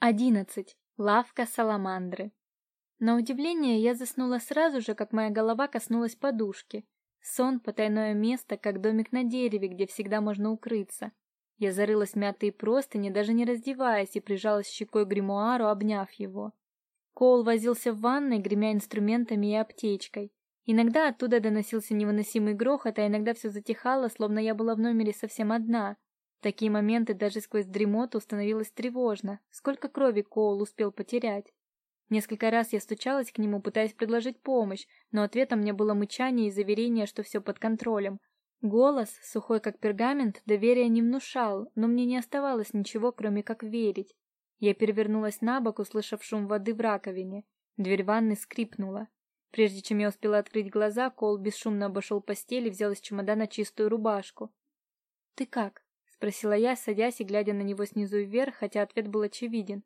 11. Лавка саламандры. На удивление, я заснула сразу же, как моя голова коснулась подушки. Сон — потайное место, как домик на дереве, где всегда можно укрыться. Я зарылась мятые простыни, даже не раздеваясь, и прижалась щекой к гримуару, обняв его. Коул возился в ванной, гремя инструментами и аптечкой. Иногда оттуда доносился невыносимый грохот, а иногда все затихало, словно я была в номере совсем одна — такие моменты даже сквозь дремоту становилось тревожно. Сколько крови Коул успел потерять? Несколько раз я стучалась к нему, пытаясь предложить помощь, но ответом мне было мычание и заверение, что все под контролем. Голос, сухой как пергамент, доверия не внушал, но мне не оставалось ничего, кроме как верить. Я перевернулась на бок, услышав шум воды в раковине. Дверь ванны скрипнула. Прежде чем я успела открыть глаза, Кол бесшумно обошел постель и взял из чемодана чистую рубашку. «Ты как?» Спросила я, садясь и глядя на него снизу вверх, хотя ответ был очевиден.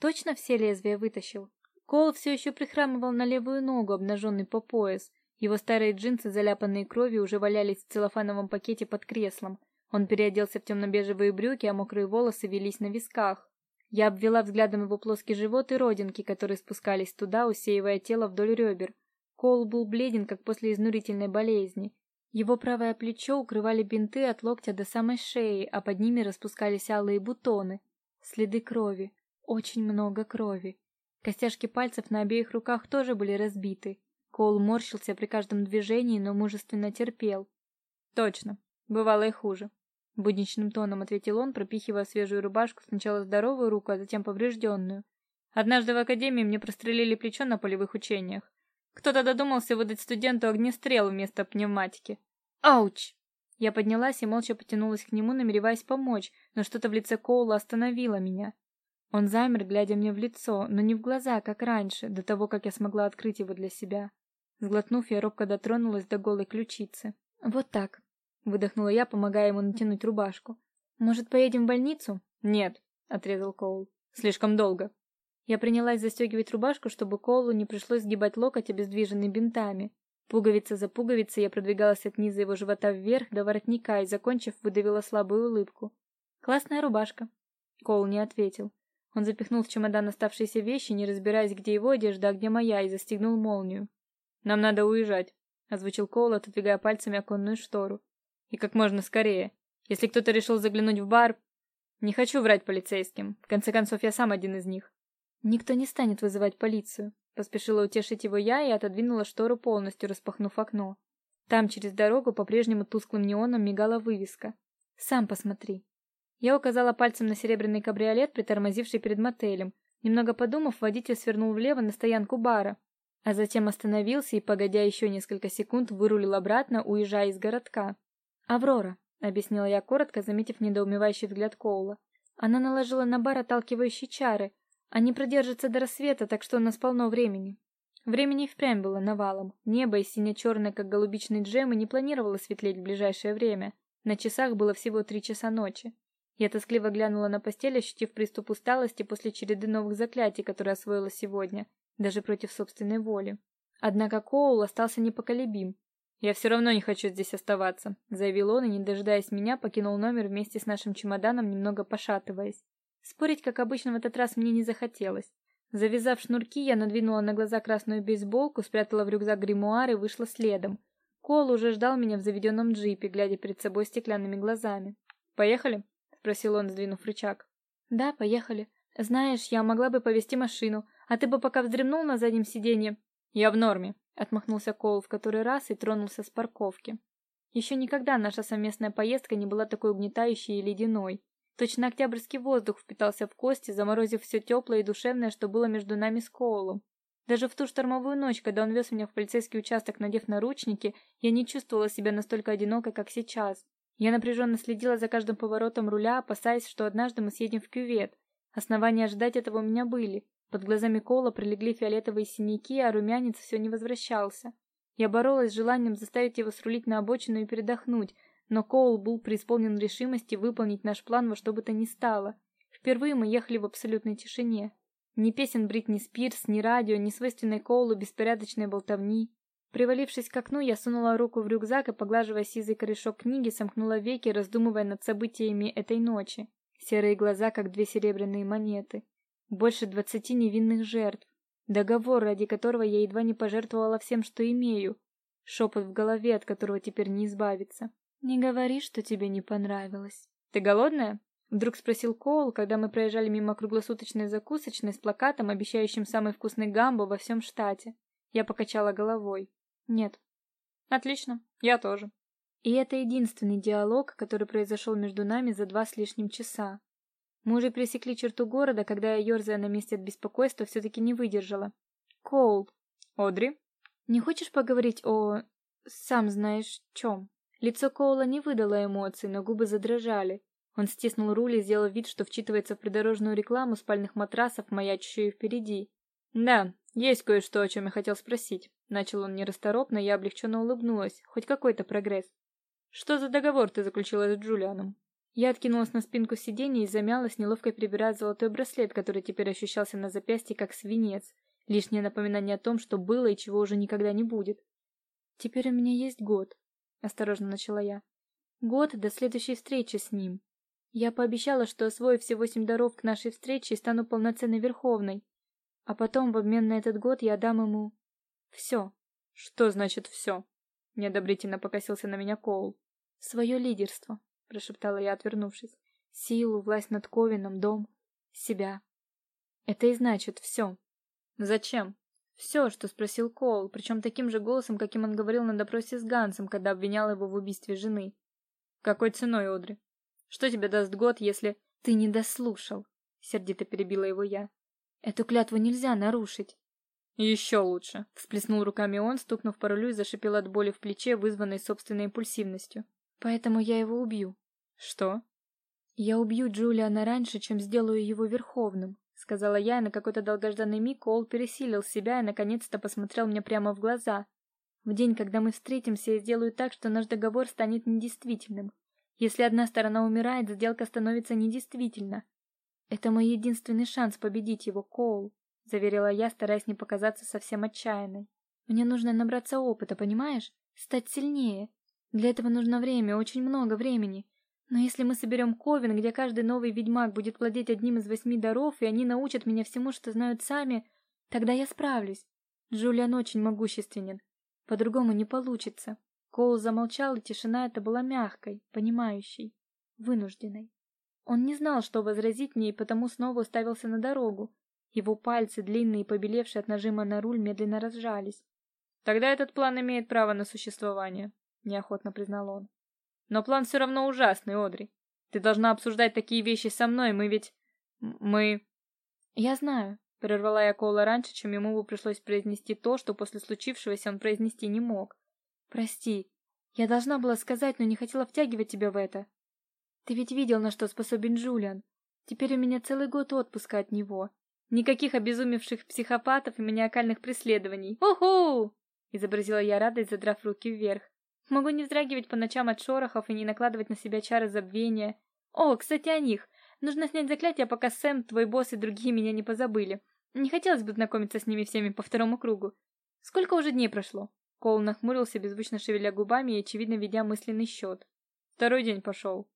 Точно все лезвия вытащил. Кол все еще прихрамывал на левую ногу, обнаженный по пояс. Его старые джинсы, заляпанные кровью, уже валялись в целлофановом пакете под креслом. Он переоделся в темно-бежевые брюки, а мокрые волосы велись на висках. Я обвела взглядом его плоский живот и родинки, которые спускались туда, усеивая тело вдоль ребер. Кол был бледен, как после изнурительной болезни. Его правое плечо укрывали бинты от локтя до самой шеи, а под ними распускались алые бутоны. Следы крови. Очень много крови. Костяшки пальцев на обеих руках тоже были разбиты. Коул морщился при каждом движении, но мужественно терпел. «Точно. Бывало и хуже», — будничным тоном ответил он, пропихивая свежую рубашку сначала здоровую руку, а затем поврежденную. «Однажды в академии мне прострелили плечо на полевых учениях. Кто-то додумался выдать студенту огнестрел вместо пневматики. Ауч! Я поднялась и молча потянулась к нему, намереваясь помочь, но что-то в лице Коула остановило меня. Он замер, глядя мне в лицо, но не в глаза, как раньше, до того, как я смогла открыть его для себя. Сглотнув, я робко дотронулась до голой ключицы. «Вот так», — выдохнула я, помогая ему натянуть рубашку. «Может, поедем в больницу?» «Нет», — отрезал Коул. «Слишком долго». Я принялась застегивать рубашку, чтобы Колу не пришлось сгибать локоть, обездвиженный бинтами. Пуговица за пуговицей я продвигалась от низа его живота вверх до воротника и, закончив, выдавила слабую улыбку. «Классная рубашка». Кол не ответил. Он запихнул в чемодан оставшиеся вещи, не разбираясь, где его одежда, а где моя, и застегнул молнию. «Нам надо уезжать», — озвучил Коул, отодвигая пальцами оконную штору. «И как можно скорее. Если кто-то решил заглянуть в бар...» «Не хочу врать полицейским. В конце концов, я сам один из них. Никто не станет вызывать полицию, поспешила утешить его я и отодвинула штору полностью, распахнув окно. Там через дорогу по-прежнему тусклым неоном мигала вывеска. Сам посмотри. Я указала пальцем на серебряный кабриолет, притормозивший перед мотелем. Немного подумав, водитель свернул влево на стоянку бара, а затем остановился и, погодя еще несколько секунд, вырулил обратно, уезжая из городка. Аврора, объяснила я коротко, заметив недоумевающий взгляд Коула. Она наложила на бар отталкивающие чары, они продержатся до рассвета, так что у нас полно времени. Времени и впрямь было навалом. Небо из сине-черное, как голубичный джем, и не планировало светлеть в ближайшее время. На часах было всего три часа ночи. Я тоскливо глянула на постель, ощутив приступ усталости после череды новых заклятий, которые освоила сегодня, даже против собственной воли. Однако Коул остался непоколебим. «Я все равно не хочу здесь оставаться», — заявил он и, не дожидаясь меня, покинул номер вместе с нашим чемоданом, немного пошатываясь. Спорить, как обычно, в этот раз мне не захотелось. Завязав шнурки, я надвинула на глаза красную бейсболку, спрятала в рюкзак гримуар и вышла следом. Кол уже ждал меня в заведенном джипе, глядя перед собой стеклянными глазами. «Поехали?» — спросил он, сдвинув рычаг. «Да, поехали. Знаешь, я могла бы повезти машину, а ты бы пока вздремнул на заднем сиденье». «Я в норме», — отмахнулся Кол в который раз и тронулся с парковки. Еще никогда наша совместная поездка не была такой угнетающей и ледяной. Точно октябрьский воздух впитался в кости, заморозив все теплое и душевное, что было между нами с Коулом. Даже в ту штормовую ночь, когда он вез меня в полицейский участок, надев наручники, я не чувствовала себя настолько одинокой, как сейчас. Я напряженно следила за каждым поворотом руля, опасаясь, что однажды мы съедем в кювет. Основания ожидать этого у меня были. Под глазами Коула прилегли фиолетовые синяки, а румянец все не возвращался. Я боролась с желанием заставить его срулить на обочину и передохнуть, но Коул был преисполнен решимости выполнить наш план во что бы то ни стало. Впервые мы ехали в абсолютной тишине. Ни песен Бритни Спирс, ни радио, ни свойственной Коулу беспорядочной болтовни. Привалившись к окну, я сунула руку в рюкзак и, поглаживая сизый корешок книги, сомкнула веки, раздумывая над событиями этой ночи. Серые глаза, как две серебряные монеты. Больше двадцати невинных жертв. Договор, ради которого я едва не пожертвовала всем, что имею. Шепот в голове, от которого теперь не избавиться. Не говори, что тебе не понравилось. Ты голодная? Вдруг спросил Коул, когда мы проезжали мимо круглосуточной закусочной с плакатом, обещающим самый вкусный гамбо во всем штате. Я покачала головой. Нет. Отлично, я тоже. И это единственный диалог, который произошел между нами за два с лишним часа. Мы уже пересекли черту города, когда я, ерзая на месте от беспокойства, все-таки не выдержала. Коул. Одри? Не хочешь поговорить о... сам знаешь чем? Лицо Коула не выдало эмоций, но губы задрожали. Он стиснул руль и сделал вид, что вчитывается в придорожную рекламу спальных матрасов, маячущую впереди. «Да, есть кое-что, о чем я хотел спросить». Начал он нерасторопно, я облегченно улыбнулась. Хоть какой-то прогресс. «Что за договор ты заключила с Джулианом?» Я откинулась на спинку сиденья и замялась, неловко перебирая золотой браслет, который теперь ощущался на запястье как свинец. Лишнее напоминание о том, что было и чего уже никогда не будет. «Теперь у меня есть год», — осторожно начала я. «Год до следующей встречи с ним. Я пообещала, что освою все восемь даров к нашей встрече стану полноценной Верховной. А потом, в обмен на этот год, я дам ему... все. Что значит все? Неодобрительно покосился на меня Коул. Свое лидерство, прошептала я, отвернувшись. Силу, власть над Ковином, дом, себя. Это и значит все. Зачем? Все, что спросил Коул, причем таким же голосом, каким он говорил на допросе с Гансом, когда обвинял его в убийстве жены. Какой ценой, Одри? Что тебе даст год, если ты не дослушал? Сердито перебила его я. Эту клятву нельзя нарушить. Еще лучше, всплеснул руками он, стукнув по рулю и зашипел от боли в плече, вызванной собственной импульсивностью. Поэтому я его убью. Что? Я убью Джулиана раньше, чем сделаю его верховным, сказала я, и на какой-то долгожданный миг Ол пересилил себя и наконец-то посмотрел мне прямо в глаза. В день, когда мы встретимся, я сделаю так, что наш договор станет недействительным. Если одна сторона умирает, сделка становится недействительна. Это мой единственный шанс победить его, Коул, заверила я, стараясь не показаться совсем отчаянной. Мне нужно набраться опыта, понимаешь? Стать сильнее. Для этого нужно время, очень много времени. Но если мы соберем ковен, где каждый новый ведьмак будет владеть одним из восьми даров, и они научат меня всему, что знают сами, тогда я справлюсь. Джулиан очень могущественен. По-другому не получится. Коул замолчал, и тишина эта была мягкой, понимающей, вынужденной. Он не знал, что возразить мне, и потому снова уставился на дорогу. Его пальцы, длинные и побелевшие от нажима на руль, медленно разжались. Тогда этот план имеет право на существование, неохотно признал он. Но план все равно ужасный, Одри. Ты должна обсуждать такие вещи со мной, мы ведь мы Я знаю, прервала я Коула раньше, чем ему бы пришлось произнести то, что после случившегося он произнести не мог. Прости. Я должна была сказать, но не хотела втягивать тебя в это. Ты ведь видел, на что способен Джулиан. Теперь у меня целый год отпуска от него. Никаких обезумевших психопатов и маниакальных преследований. Уху! изобразила я радость, задрав руки вверх. Могу не вздрагивать по ночам от шорохов и не накладывать на себя чары забвения. О, кстати, о них. Нужно снять заклятие, пока Сэм, твой босс и другие меня не позабыли. Не хотелось бы знакомиться с ними всеми по второму кругу. Сколько уже дней прошло? Коул нахмурился, беззвучно шевеля губами и, очевидно, ведя мысленный счет. Второй день пошел.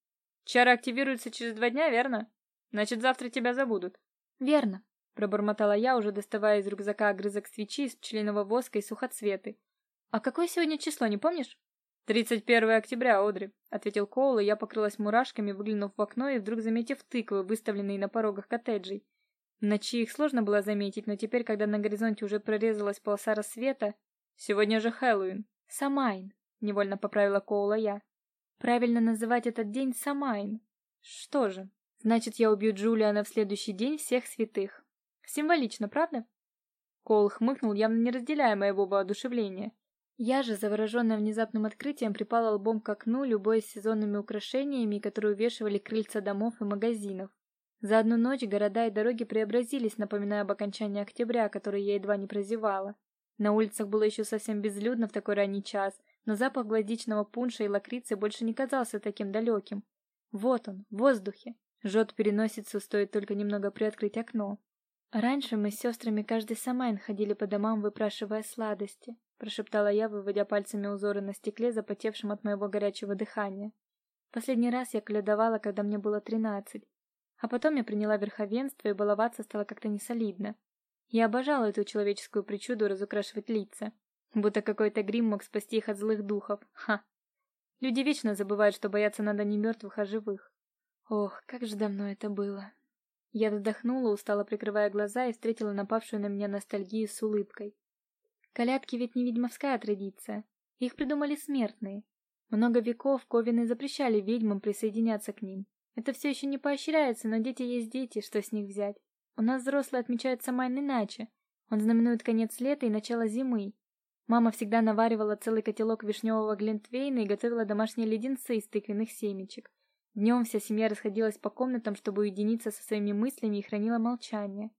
Чары активируются через два дня, верно? Значит, завтра тебя забудут. Верно, пробормотала я, уже доставая из рюкзака огрызок свечи из пчелиного воска и сухоцветы. А какое сегодня число, не помнишь? «Тридцать первое октября, Одри», — ответил Коул, и я покрылась мурашками, выглянув в окно и вдруг заметив тыквы, выставленные на порогах коттеджей. Ночью их сложно было заметить, но теперь, когда на горизонте уже прорезалась полоса рассвета, Сегодня же Хэллоуин. Самайн, невольно поправила Коула я. Правильно называть этот день Самайн. Что же, значит, я убью Джулиана в следующий день всех святых. Символично, правда? Коул хмыкнул, явно не разделяя моего воодушевления. Я же, завороженная внезапным открытием, припала лбом к окну, любуясь сезонными украшениями, которые увешивали крыльца домов и магазинов. За одну ночь города и дороги преобразились, напоминая об окончании октября, который я едва не прозевала. На улицах было еще совсем безлюдно в такой ранний час, но запах гвоздичного пунша и лакрицы больше не казался таким далеким. Вот он, в воздухе. Жжет переносицу, стоит только немного приоткрыть окно. Раньше мы с сестрами каждый самайн ходили по домам, выпрашивая сладости, прошептала я, выводя пальцами узоры на стекле, запотевшем от моего горячего дыхания. Последний раз я колядовала, когда мне было тринадцать. А потом я приняла верховенство, и баловаться стало как-то несолидно. Я обожала эту человеческую причуду разукрашивать лица. Будто какой-то грим мог спасти их от злых духов. Ха. Люди вечно забывают, что бояться надо не мертвых, а живых. Ох, как же давно это было. Я вздохнула, устало прикрывая глаза и встретила напавшую на меня ностальгию с улыбкой. Колядки ведь не ведьмовская традиция. Их придумали смертные. Много веков ковины запрещали ведьмам присоединяться к ним. Это все еще не поощряется, но дети есть дети, что с них взять? У нас взрослые отмечают Самайн иначе. Он знаменует конец лета и начало зимы. Мама всегда наваривала целый котелок вишневого глинтвейна и готовила домашние леденцы из тыквенных семечек. Днем вся семья расходилась по комнатам, чтобы уединиться со своими мыслями и хранила молчание.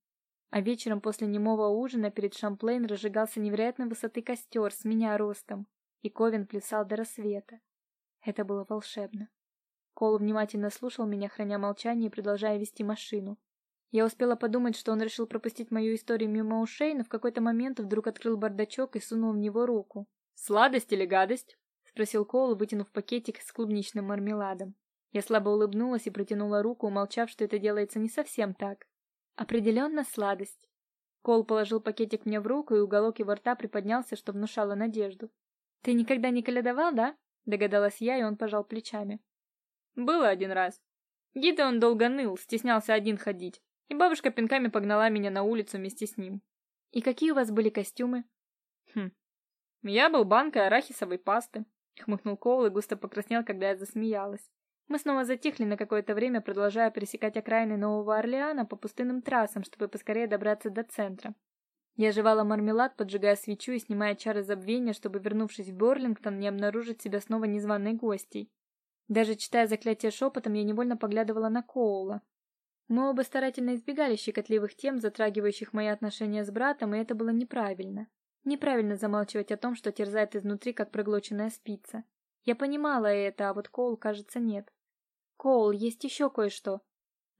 А вечером после немого ужина перед Шамплейн разжигался невероятной высоты костер с меня ростом, и Ковен плясал до рассвета. Это было волшебно. Кол внимательно слушал меня, храня молчание и продолжая вести машину. Я успела подумать, что он решил пропустить мою историю мимо ушей, но в какой-то момент вдруг открыл бардачок и сунул в него руку. «Сладость или гадость?» — спросил Коул, вытянув пакетик с клубничным мармеладом. Я слабо улыбнулась и протянула руку, умолчав, что это делается не совсем так. «Определенно сладость». Кол положил пакетик мне в руку, и уголок его рта приподнялся, что внушало надежду. «Ты никогда не колядовал, да?» — догадалась я, и он пожал плечами. «Было один раз. Гида он долго ныл, стеснялся один ходить и бабушка пинками погнала меня на улицу вместе с ним. И какие у вас были костюмы? Хм. Я был банкой арахисовой пасты, хмыкнул Коул и густо покраснел, когда я засмеялась. Мы снова затихли на какое-то время, продолжая пересекать окраины Нового Орлеана по пустынным трассам, чтобы поскорее добраться до центра. Я жевала мармелад, поджигая свечу и снимая чары забвения, чтобы, вернувшись в Борлингтон, не обнаружить себя снова незваной гостьей. Даже читая заклятие шепотом, я невольно поглядывала на Коула. Мы оба старательно избегали щекотливых тем, затрагивающих мои отношения с братом, и это было неправильно. Неправильно замалчивать о том, что терзает изнутри, как проглоченная спица. Я понимала это, а вот Коул, кажется, нет. Коул, есть еще кое-что.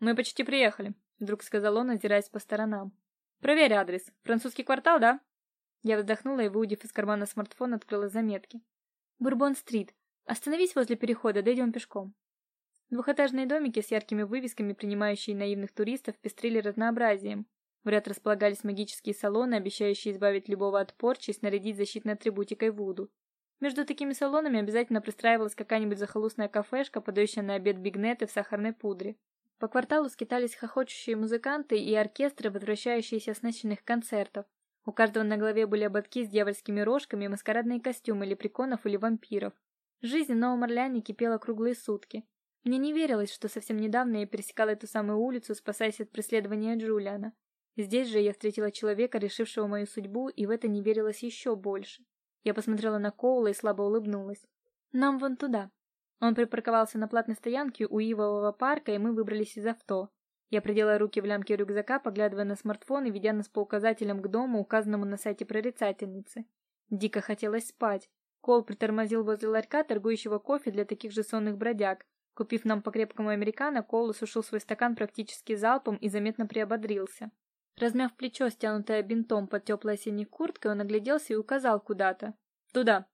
Мы почти приехали, вдруг сказал он, озираясь по сторонам. Проверь адрес. Французский квартал, да? Я вздохнула и, выудив из кармана смартфон, открыла заметки. Бурбон-стрит. Остановись возле перехода, дойдем пешком. Двухэтажные домики с яркими вывесками, принимающие наивных туристов, пестрили разнообразием. В ряд располагались магические салоны, обещающие избавить любого от порчи и снарядить защитной атрибутикой Вуду. Между такими салонами обязательно пристраивалась какая-нибудь захолустная кафешка, подающая на обед бигнеты в сахарной пудре. По кварталу скитались хохочущие музыканты и оркестры, возвращающиеся с ночных концертов. У каждого на голове были ободки с дьявольскими рожками маскарадные костюмы лепреконов или вампиров. Жизнь в Новом Орлеане кипела круглые сутки. Мне не верилось, что совсем недавно я пересекала эту самую улицу, спасаясь от преследования Джулиана. Здесь же я встретила человека, решившего мою судьбу, и в это не верилось еще больше. Я посмотрела на Коула и слабо улыбнулась. Нам вон туда. Он припарковался на платной стоянке у Ивового парка, и мы выбрались из авто. Я придела руки в лямки рюкзака, поглядывая на смартфон и ведя нас по указателям к дому, указанному на сайте прорицательницы. Дико хотелось спать. Кол притормозил возле ларька, торгующего кофе для таких же сонных бродяг, Купив нам по крепкому американо, Коул осушил свой стакан практически залпом и заметно приободрился. Размяв плечо, стянутое бинтом под теплой осенней курткой, он огляделся и указал куда-то. «Туда!»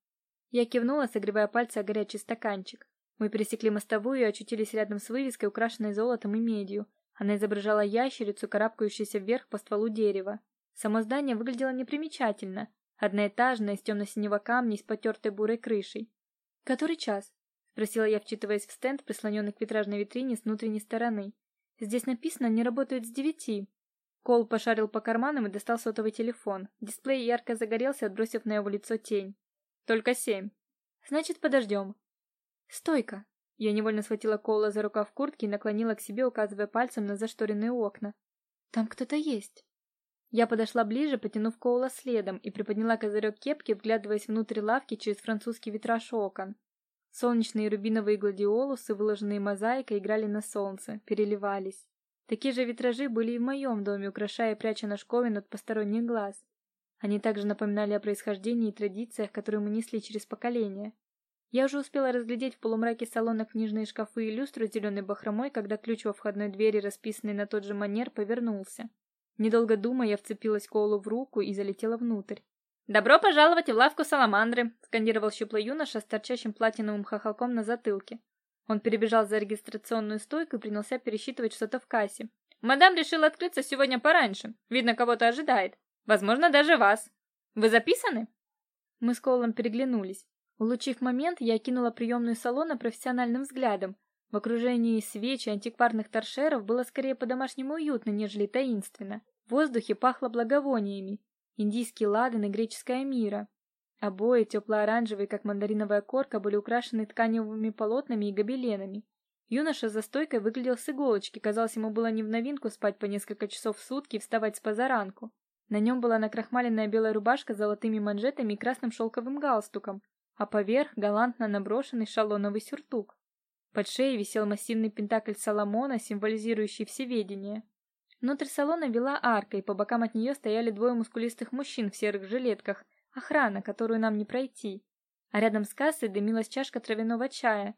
Я кивнула, согревая пальцы о горячий стаканчик. Мы пересекли мостовую и очутились рядом с вывеской, украшенной золотом и медью. Она изображала ящерицу, карабкающуюся вверх по стволу дерева. Само здание выглядело непримечательно. Одноэтажное, из темно-синего камня с потертой бурой крышей. «Который час?» спросила я, вчитываясь в стенд, прислоненный к витражной витрине с внутренней стороны. Здесь написано, не работают с девяти. Кол пошарил по карманам и достал сотовый телефон. Дисплей ярко загорелся, отбросив на его лицо тень. Только семь. Значит, подождем. Стойка. Я невольно схватила Кола за рукав куртки и наклонила к себе, указывая пальцем на зашторенные окна. Там кто-то есть. Я подошла ближе, потянув Коула следом, и приподняла козырек кепки, вглядываясь внутрь лавки через французский витраж окон. Солнечные рубиновые гладиолусы, выложенные мозаикой, играли на солнце, переливались. Такие же витражи были и в моем доме, украшая и пряча наш от посторонних глаз. Они также напоминали о происхождении и традициях, которые мы несли через поколения. Я уже успела разглядеть в полумраке салона книжные шкафы и люстру с зеленой бахромой, когда ключ во входной двери, расписанный на тот же манер, повернулся. Недолго думая, я вцепилась Коулу в руку и залетела внутрь. «Добро пожаловать в лавку Саламандры!» — скандировал щуплый юноша с торчащим платиновым хохолком на затылке. Он перебежал за регистрационную стойку и принялся пересчитывать что-то в кассе. «Мадам решила открыться сегодня пораньше. Видно, кого-то ожидает. Возможно, даже вас. Вы записаны?» Мы с Коулом переглянулись. Улучив момент, я кинула приемную салона профессиональным взглядом. В окружении свеч и антикварных торшеров было скорее по-домашнему уютно, нежели таинственно. В воздухе пахло благовониями. Индийский ладан и греческая мира. Обои, тепло-оранжевые, как мандариновая корка, были украшены тканевыми полотнами и гобеленами. Юноша за стойкой выглядел с иголочки, казалось, ему было не в новинку спать по несколько часов в сутки и вставать с позаранку. На нем была накрахмаленная белая рубашка с золотыми манжетами и красным шелковым галстуком, а поверх галантно наброшенный шалоновый сюртук. Под шеей висел массивный пентакль Соломона, символизирующий всеведение. Внутрь салона вела арка, и по бокам от нее стояли двое мускулистых мужчин в серых жилетках, охрана, которую нам не пройти. А рядом с кассой дымилась чашка травяного чая.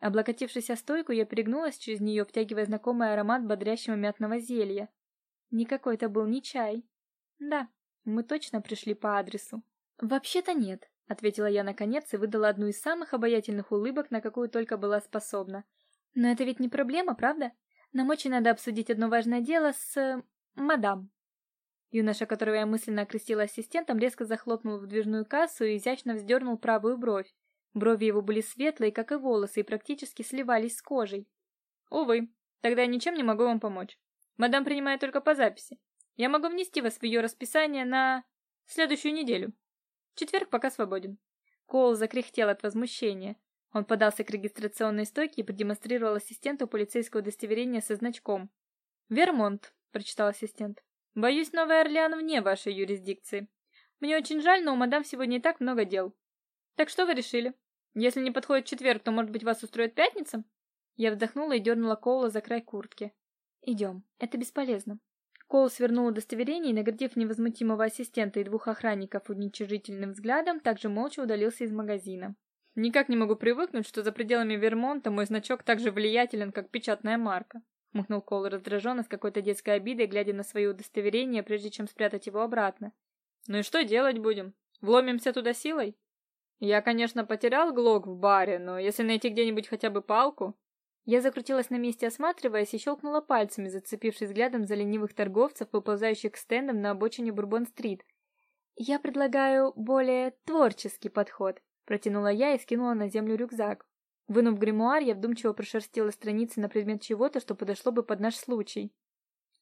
Облокотившись о стойку, я перегнулась через нее, втягивая знакомый аромат бодрящего мятного зелья. Никакой это был не чай. Да, мы точно пришли по адресу. Вообще-то нет, ответила я наконец и выдала одну из самых обаятельных улыбок, на какую только была способна. Но это ведь не проблема, правда? Нам очень надо обсудить одно важное дело с э, мадам. Юноша, которого я мысленно окрестила ассистентом, резко захлопнул выдвижную кассу и изящно вздернул правую бровь. Брови его были светлые, как и волосы, и практически сливались с кожей. Увы, тогда я ничем не могу вам помочь. Мадам принимает только по записи. Я могу внести вас в ее расписание на следующую неделю. Четверг пока свободен. Коул закряхтел от возмущения. Он подался к регистрационной стойке и продемонстрировал ассистенту полицейское удостоверение со значком. «Вермонт», — прочитал ассистент. Боюсь, Новый Орлеан вне вашей юрисдикции. Мне очень жаль, но у мадам сегодня и так много дел. Так что вы решили? Если не подходит четверг, то, может быть, вас устроит пятница? Я вздохнула и дернула Коула за край куртки. Идем. Это бесполезно. Коул свернул удостоверение и, наградив невозмутимого ассистента и двух охранников уничижительным взглядом, также молча удалился из магазина. Никак не могу привыкнуть, что за пределами Вермонта мой значок так же влиятелен, как печатная марка махнул Кол раздраженно с какой-то детской обидой, глядя на свое удостоверение, прежде чем спрятать его обратно. Ну и что делать будем? Вломимся туда силой? Я, конечно, потерял глок в баре, но если найти где-нибудь хотя бы палку, я закрутилась на месте, осматриваясь, и щелкнула пальцами, зацепившись взглядом за ленивых торговцев, выползающих к стендам на обочине Бурбон-стрит. Я предлагаю более творческий подход, протянула я и скинула на землю рюкзак. Вынув гримуар, я вдумчиво прошерстила страницы на предмет чего-то, что подошло бы под наш случай.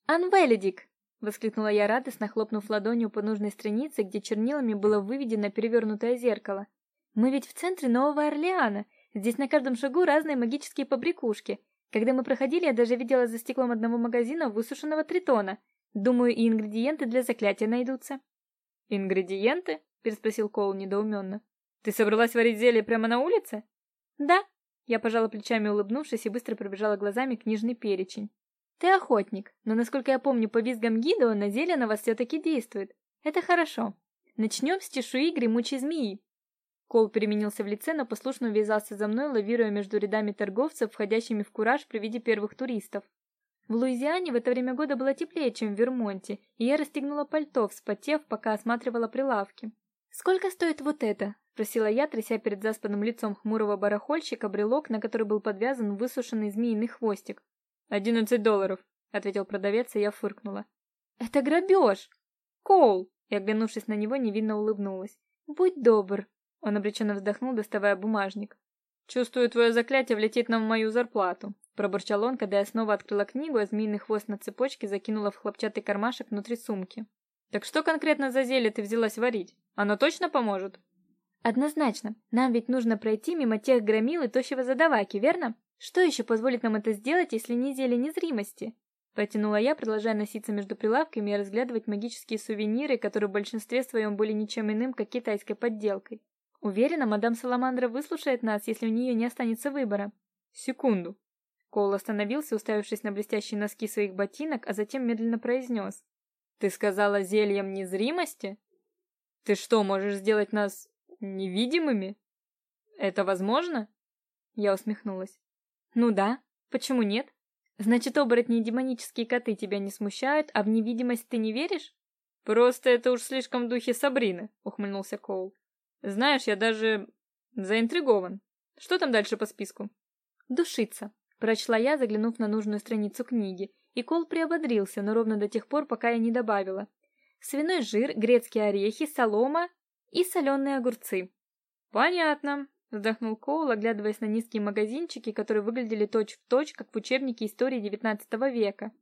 «Анвеледик!» — воскликнула я радостно, хлопнув ладонью по нужной странице, где чернилами было выведено перевернутое зеркало. «Мы ведь в центре Нового Орлеана. Здесь на каждом шагу разные магические побрякушки. Когда мы проходили, я даже видела за стеклом одного магазина высушенного тритона. Думаю, и ингредиенты для заклятия найдутся». «Ингредиенты?» — переспросил Коул недоуменно. «Ты собралась варить зелье прямо на улице?» «Да», я пожала плечами, улыбнувшись, и быстро пробежала глазами книжный перечень. Ты охотник, но насколько я помню по визгам гида, на зелье на вас все таки действует. Это хорошо. Начнем с чешуи гремучей змеи. Кол переменился в лице, но послушно ввязался за мной, лавируя между рядами торговцев, входящими в кураж при виде первых туристов. В Луизиане в это время года было теплее, чем в Вермонте, и я расстегнула пальто, вспотев, пока осматривала прилавки. «Сколько стоит вот это?» Спросила я, тряся перед заспанным лицом хмурого барахольщика брелок, на который был подвязан высушенный змеиный хвостик. «Одиннадцать долларов», — ответил продавец, и я фыркнула. «Это грабеж!» «Коул!» И, оглянувшись на него, невинно улыбнулась. «Будь добр!» Он обреченно вздохнул, доставая бумажник. «Чувствую, твое заклятие влетит нам в мою зарплату», — пробурчал он, когда я снова открыла книгу, а змеиный хвост на цепочке закинула в хлопчатый кармашек внутри сумки. «Так что конкретно за зелье ты взялась варить? Оно точно поможет?» Однозначно. Нам ведь нужно пройти мимо тех громил и тощего задаваки, верно? Что еще позволит нам это сделать, если не зелье незримости? Протянула я, продолжая носиться между прилавками и разглядывать магические сувениры, которые в большинстве своем были ничем иным, как китайской подделкой. Уверена, мадам Саламандра выслушает нас, если у нее не останется выбора. Секунду. Коул остановился, уставившись на блестящие носки своих ботинок, а затем медленно произнес. Ты сказала зельем незримости? Ты что, можешь сделать нас невидимыми? Это возможно? Я усмехнулась. Ну да, почему нет? Значит, оборотни и демонические коты тебя не смущают, а в невидимость ты не веришь? Просто это уж слишком в духе Сабрины, ухмыльнулся Коул. Знаешь, я даже заинтригован. Что там дальше по списку? Душиться. Прочла я, заглянув на нужную страницу книги, и Кол приободрился, но ровно до тех пор, пока я не добавила. Свиной жир, грецкие орехи, солома и соленые огурцы. Понятно, вздохнул Коул, оглядываясь на низкие магазинчики, которые выглядели точь-в-точь, точь, как в учебнике истории XIX века.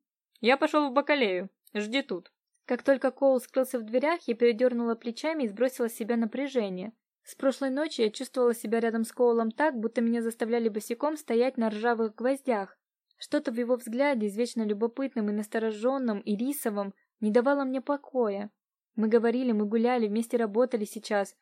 Я пошел в бакалею. Жди тут. Как только Коул скрылся в дверях, я передернула плечами и сбросила с себя напряжение. С прошлой ночи я чувствовала себя рядом с Коулом так, будто меня заставляли босиком стоять на ржавых гвоздях. Что-то в его взгляде, извечно любопытном и настороженном, и рисовом, не давало мне покоя. Мы говорили, мы гуляли, вместе работали сейчас,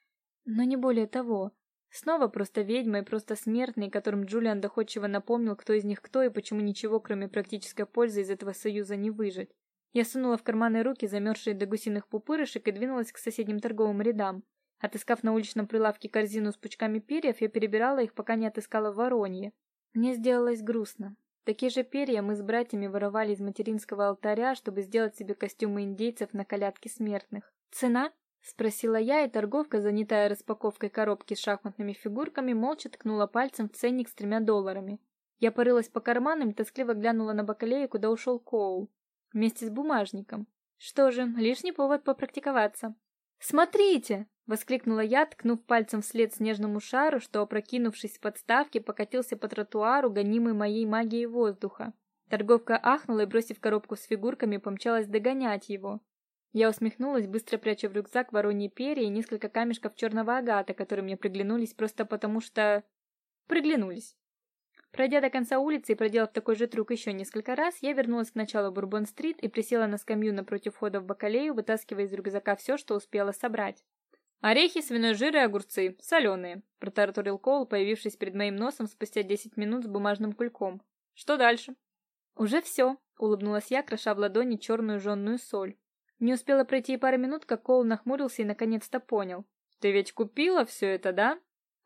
но не более того. Снова просто ведьма и просто смертный, которым Джулиан доходчиво напомнил, кто из них кто и почему ничего, кроме практической пользы, из этого союза не выжить. Я сунула в карманы руки, замерзшие до гусиных пупырышек, и двинулась к соседним торговым рядам. Отыскав на уличном прилавке корзину с пучками перьев, я перебирала их, пока не отыскала воронье. Мне сделалось грустно. Такие же перья мы с братьями воровали из материнского алтаря, чтобы сделать себе костюмы индейцев на колядки смертных. Цена? спросила я, и торговка, занятая распаковкой коробки с шахматными фигурками, молча ткнула пальцем в ценник с тремя долларами. Я порылась по карманам и тоскливо глянула на бакалею, куда ушел Коул, вместе с бумажником. Что же, лишний повод попрактиковаться. Смотрите, воскликнула я, ткнув пальцем вслед снежному шару, что, опрокинувшись с подставки, покатился по тротуару, гонимый моей магией воздуха. Торговка ахнула и, бросив коробку с фигурками, помчалась догонять его. Я усмехнулась, быстро пряча в рюкзак вороньи перья и несколько камешков черного агата, которые мне приглянулись просто потому, что приглянулись. Пройдя до конца улицы и проделав такой же трюк еще несколько раз, я вернулась к началу Бурбон-стрит и присела на скамью напротив входа в бакалею, вытаскивая из рюкзака все, что успела собрать. Орехи, свиной жир и огурцы, соленые», — протараторил Коул, появившись перед моим носом спустя десять минут с бумажным кульком. Что дальше? Уже все», — улыбнулась я, кроша в ладони черную жженую соль. Не успела пройти и пары минут, как Коул нахмурился и наконец-то понял. Ты ведь купила все это, да?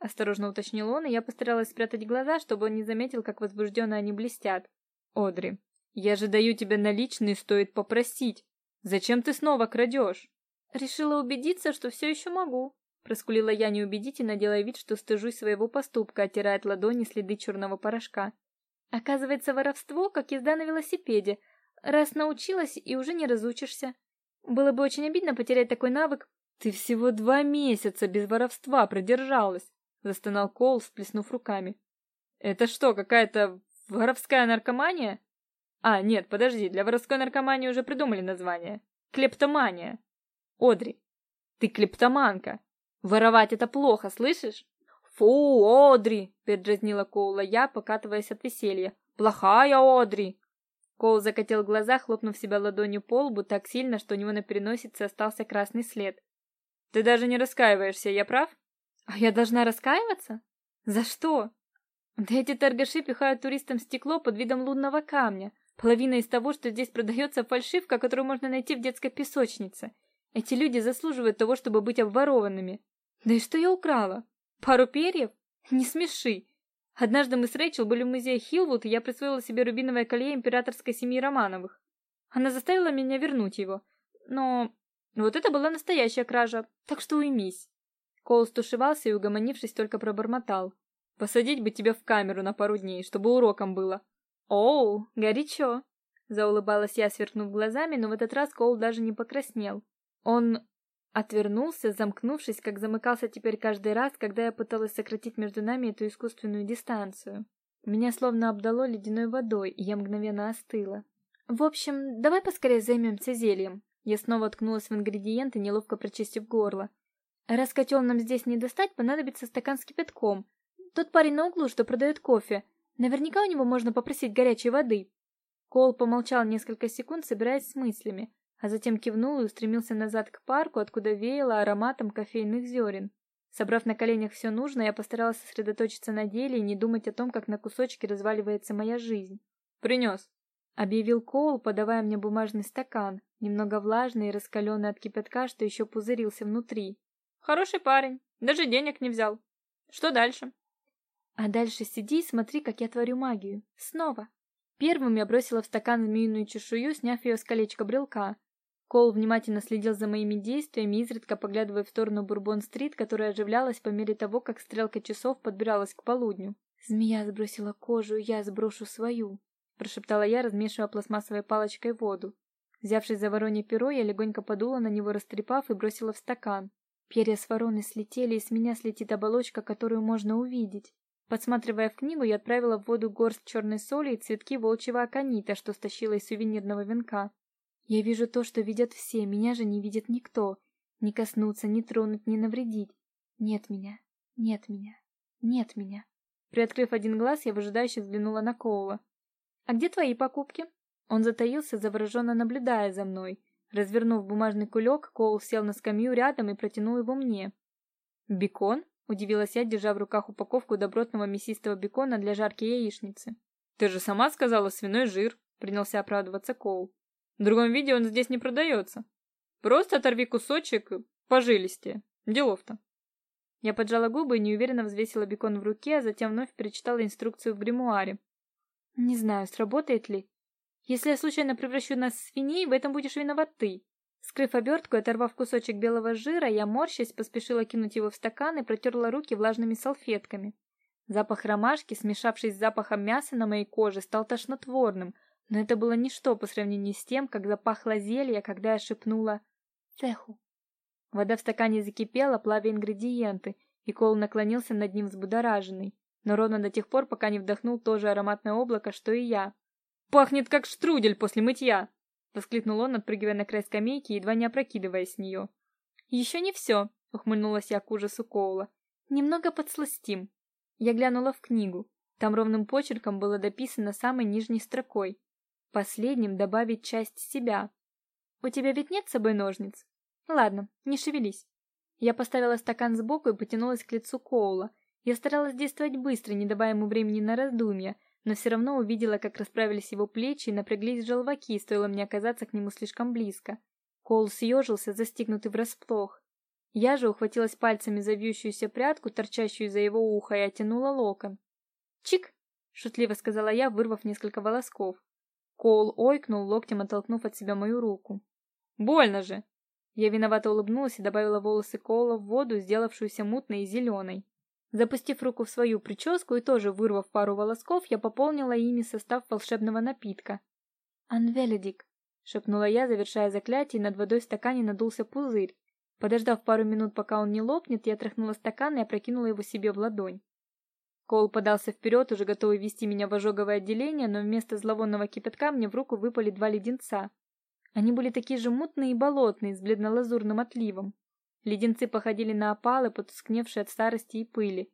Осторожно уточнил он, и я постаралась спрятать глаза, чтобы он не заметил, как возбужденно они блестят. Одри, я же даю тебе наличные, стоит попросить. Зачем ты снова крадешь?» Решила убедиться, что все еще могу, проскулила я неубедительно, делая вид, что стыжусь своего поступка, оттирая от ладони следы черного порошка. Оказывается, воровство, как езда на велосипеде. Раз научилась и уже не разучишься. Было бы очень обидно потерять такой навык. Ты всего два месяца без воровства продержалась, застонал Коул, всплеснув руками. Это что, какая-то воровская наркомания? А, нет, подожди, для воровской наркомании уже придумали название. Клептомания. Одри, ты клептоманка. Воровать это плохо, слышишь? Фу, Одри, передразнила Коула я, покатываясь от веселья. Плохая Одри. Коул закатил глаза, хлопнув себя ладонью по лбу так сильно, что у него на переносице остался красный след. Ты даже не раскаиваешься, я прав? А я должна раскаиваться? За что? Да эти торгаши пихают туристам стекло под видом лунного камня. Половина из того, что здесь продается, фальшивка, которую можно найти в детской песочнице. Эти люди заслуживают того, чтобы быть обворованными. Да и что я украла? Пару перьев? Не смеши. Однажды мы с Рэйчел были в музее Хилвуд, и я присвоила себе рубиновое колье императорской семьи Романовых. Она заставила меня вернуть его. Но вот это была настоящая кража, так что уймись. Коул стушевался и, угомонившись, только пробормотал. Посадить бы тебя в камеру на пару дней, чтобы уроком было. Оу, горячо. Заулыбалась я, сверкнув глазами, но в этот раз Коул даже не покраснел. Он отвернулся, замкнувшись, как замыкался теперь каждый раз, когда я пыталась сократить между нами эту искусственную дистанцию. Меня словно обдало ледяной водой, и я мгновенно остыла. В общем, давай поскорее займемся зельем. Я снова ткнулась в ингредиенты, неловко прочистив горло. Раз котел нам здесь не достать, понадобится стакан с кипятком. Тот парень на углу, что продает кофе. Наверняка у него можно попросить горячей воды. Кол помолчал несколько секунд, собираясь с мыслями а затем кивнул и устремился назад к парку, откуда веяло ароматом кофейных зерен. Собрав на коленях все нужное, я постаралась сосредоточиться на деле и не думать о том, как на кусочки разваливается моя жизнь. «Принес», — объявил Коул, подавая мне бумажный стакан, немного влажный и раскаленный от кипятка, что еще пузырился внутри. «Хороший парень, даже денег не взял. Что дальше?» «А дальше сиди и смотри, как я творю магию. Снова». Первым я бросила в стакан змеиную чешую, сняв ее с колечка брелка, Кол внимательно следил за моими действиями, изредка поглядывая в сторону Бурбон-стрит, которая оживлялась по мере того, как стрелка часов подбиралась к полудню. Змея сбросила кожу, я сброшу свою, прошептала я, размешивая пластмассовой палочкой воду. Взявшись за воронье перо, я легонько подула на него, растрепав и бросила в стакан. Перья с вороны слетели, и с меня слетит оболочка, которую можно увидеть. Подсматривая в книгу, я отправила в воду горсть черной соли и цветки волчьего аконита, что стащила из сувенирного венка. Я вижу то, что видят все, меня же не видит никто. Не коснуться, не тронуть, не навредить. Нет меня, нет меня, нет меня. Приоткрыв один глаз, я выжидающе взглянула на Коула. «А где твои покупки?» Он затаился, завороженно наблюдая за мной. Развернув бумажный кулек, Коул сел на скамью рядом и протянул его мне. «Бекон?» — удивилась я, держа в руках упаковку добротного мясистого бекона для жарки яичницы. «Ты же сама сказала свиной жир», — принялся оправдываться Коул. «В другом виде он здесь не продается. Просто оторви кусочек пожилистее. Делов-то». Я поджала губы и неуверенно взвесила бекон в руке, а затем вновь перечитала инструкцию в гримуаре. Не знаю, сработает ли. Если я случайно превращу нас в свиней, в этом будешь виноват ты. Скрыв обертку и оторвав кусочек белого жира, я, морщась, поспешила кинуть его в стакан и протерла руки влажными салфетками. Запах ромашки, смешавшись с запахом мяса на моей коже, стал тошнотворным, но это было ничто по сравнению с тем, как запахло зелье, когда я шепнула «Цеху». Вода в стакане закипела, плавя ингредиенты, и Кол наклонился над ним взбудораженный, но ровно до тех пор, пока не вдохнул то же ароматное облако, что и я. «Пахнет как штрудель после мытья!» — воскликнул он, отпрыгивая на край скамейки, едва не опрокидываясь с нее. «Еще не все», — ухмыльнулась я к ужасу Коула. «Немного подсластим». Я глянула в книгу. Там ровным почерком было дописано самой нижней строкой. Последним добавить часть себя. «У тебя ведь нет с собой ножниц?» Ладно, не шевелись. Я поставила стакан сбоку и потянулась к лицу Коула. Я старалась действовать быстро, не давая ему времени на раздумья, но все равно увидела, как расправились его плечи и напряглись желваки, стоило мне оказаться к нему слишком близко. Коул съежился, застигнутый врасплох. Я же ухватилась пальцами за вьющуюся прядку, торчащую из-за его уха, и оттянула локон. «Чик!» — шутливо сказала я, вырвав несколько волосков. Коул ойкнул, локтем оттолкнув от себя мою руку. «Больно же!» Я виновато улыбнулась и добавила волосы Коула в воду, сделавшуюся мутной и зеленой. Запустив руку в свою прическу и тоже вырвав пару волосков, я пополнила ими состав волшебного напитка. «Анвеледик», — шепнула я, завершая заклятие, и над водой в стакане надулся пузырь. Подождав пару минут, пока он не лопнет, я тряхнула стакан и опрокинула его себе в ладонь. Коул подался вперед, уже готовый вести меня в ожоговое отделение, но вместо зловонного кипятка мне в руку выпали два леденца. Они были такие же мутные и болотные, с бледно-лазурным отливом. Леденцы походили на опалы, потускневшие от старости и пыли.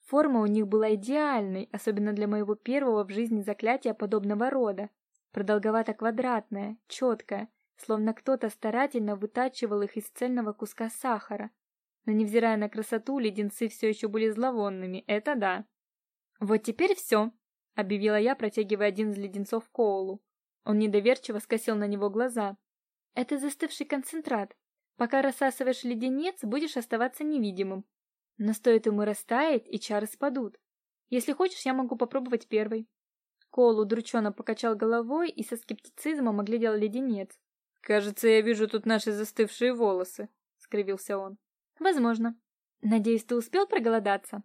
Форма у них была идеальной, особенно для моего первого в жизни заклятия подобного рода. Продолговато-квадратная, четкая, словно кто-то старательно вытачивал их из цельного куска сахара. Но невзирая на красоту, леденцы все еще были зловонными, это да. «Вот теперь все», — объявила я, протягивая один из леденцов Коулу. Он недоверчиво скосил на него глаза. Это застывший концентрат. Пока рассасываешь леденец, будешь оставаться невидимым. Но стоит ему растаять, и чары спадут. Если хочешь, я могу попробовать первый. Коул удрученно покачал головой и со скептицизмом оглядел леденец. «Кажется, я вижу тут наши застывшие волосы», — скривился он. «Возможно. Надеюсь, ты успел проголодаться?»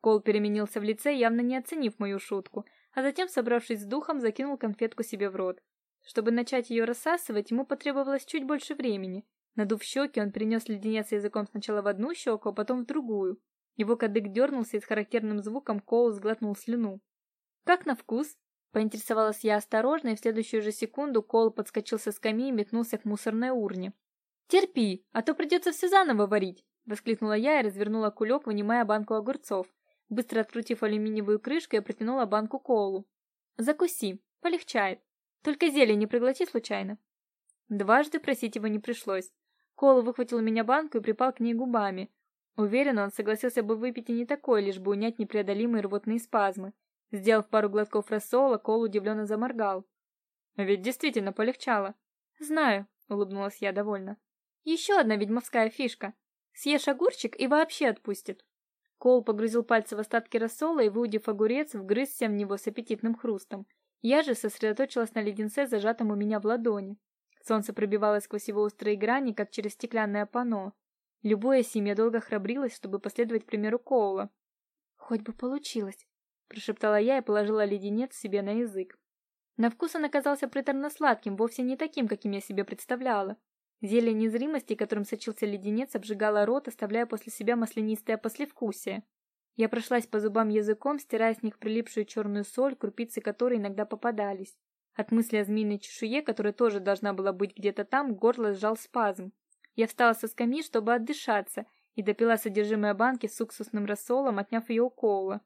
Кол переменился в лице, явно не оценив мою шутку, а затем, собравшись с духом, закинул конфетку себе в рот. Чтобы начать ее рассасывать, ему потребовалось чуть больше времени. Надув щеки, он принес леденец языком сначала в одну щеку, а потом в другую. Его кадык дернулся и с характерным звуком Коул сглотнул слюну. «Как на вкус?» Поинтересовалась я осторожно, и в следующую же секунду Коул подскочил со скамьи и метнулся к мусорной урне. «Терпи, а то придется все заново варить!» Воскликнула я и развернула кулек, вынимая банку огурцов. Быстро открутив алюминиевую крышку, я протянула банку колу. «Закуси, полегчает. Только зелье не проглоти случайно». Дважды просить его не пришлось. Кола выхватил у меня банку и припал к ней губами. Уверен, он согласился бы выпить и не такое, лишь бы унять непреодолимые рвотные спазмы. Сделав пару глотков рассола, Кол удивленно заморгал. «Ведь действительно полегчало». «Знаю», — улыбнулась я довольно. «Еще одна ведьмовская фишка. Съешь огурчик и вообще отпустит». Кол погрузил пальцы в остатки рассола и, выудив огурец, вгрызся в него с аппетитным хрустом. Я же сосредоточилась на леденце, зажатом у меня в ладони. Солнце пробивалось сквозь его острые грани, как через стеклянное панно. Любое семья долго храбрилась, чтобы последовать примеру Коула. Хоть бы получилось. прошептала я и положила леденец себе на язык. На вкус он оказался приторно-сладким, вовсе не таким, каким я себе представляла. Зелье незримости, которым сочился леденец, обжигало рот, оставляя после себя маслянистое послевкусие. Я прошлась по зубам языком, стирая с них прилипшую черную соль, крупицы которой иногда попадались. От мысли о змеиной чешуе, которая тоже должна была быть где-то там, горло сжал спазм. Я встала со скамьи, чтобы отдышаться, и допила содержимое банки с уксусным рассолом, отняв ее у Коула.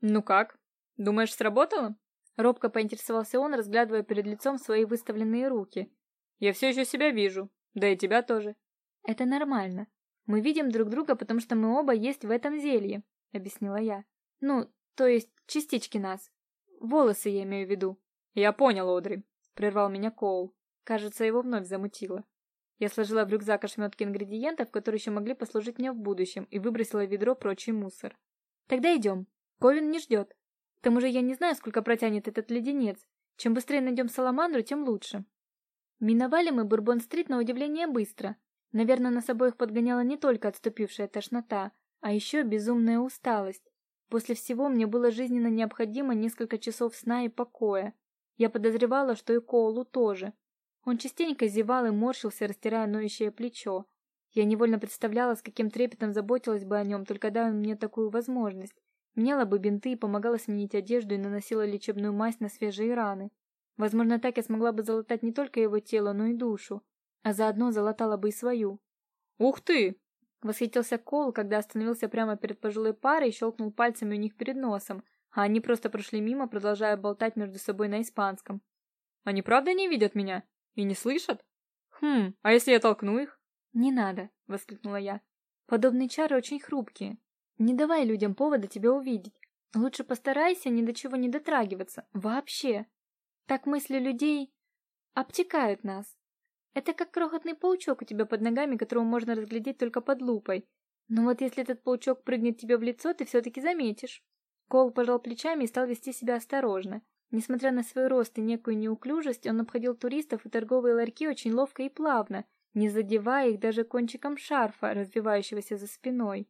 «Ну как? Думаешь, сработало?» Робко поинтересовался он, разглядывая перед лицом свои выставленные руки. «Я все еще себя вижу. Да и тебя тоже». «Это нормально. Мы видим друг друга, потому что мы оба есть в этом зелье», — объяснила я. «Ну, то есть частички нас. Волосы я имею в виду». «Я понял, Одри», — прервал меня Коул. Кажется, его вновь замутило. Я сложила в рюкзак ошметки ингредиентов, которые еще могли послужить мне в будущем, и выбросила в ведро прочий мусор. «Тогда идем. Ковин не ждет. К тому же я не знаю, сколько протянет этот леденец. Чем быстрее найдем саламандру, тем лучше». Миновали мы Бурбон-стрит на удивление быстро. Наверное, нас обоих подгоняла не только отступившая тошнота, а еще безумная усталость. После всего мне было жизненно необходимо несколько часов сна и покоя. Я подозревала, что и Коулу тоже. Он частенько зевал и морщился, растирая ноющее плечо. Я невольно представляла, с каким трепетом заботилась бы о нем, только дай он мне такую возможность. Меняла бы бинты помогала сменить одежду и наносила лечебную мазь на свежие раны. Возможно, так я смогла бы залатать не только его тело, но и душу, а заодно залатала бы и свою. «Ух ты!» — восхитился Кол, когда остановился прямо перед пожилой парой и щелкнул пальцами у них перед носом, а они просто прошли мимо, продолжая болтать между собой на испанском. «Они правда не видят меня?» И не слышат? Хм, а если я толкну их? Не надо, воскликнула я. Подобные чары очень хрупкие. Не давай людям повода тебя увидеть. Лучше постарайся ни до чего не дотрагиваться. Вообще. Так мысли людей обтекают нас. Это как крохотный паучок у тебя под ногами, которого можно разглядеть только под лупой. Но вот если этот паучок прыгнет тебе в лицо, ты все-таки заметишь. Кол пожал плечами и стал вести себя осторожно. Несмотря на свой рост и некую неуклюжесть, он обходил туристов и торговые ларьки очень ловко и плавно, не задевая их даже кончиком шарфа, развивающегося за спиной.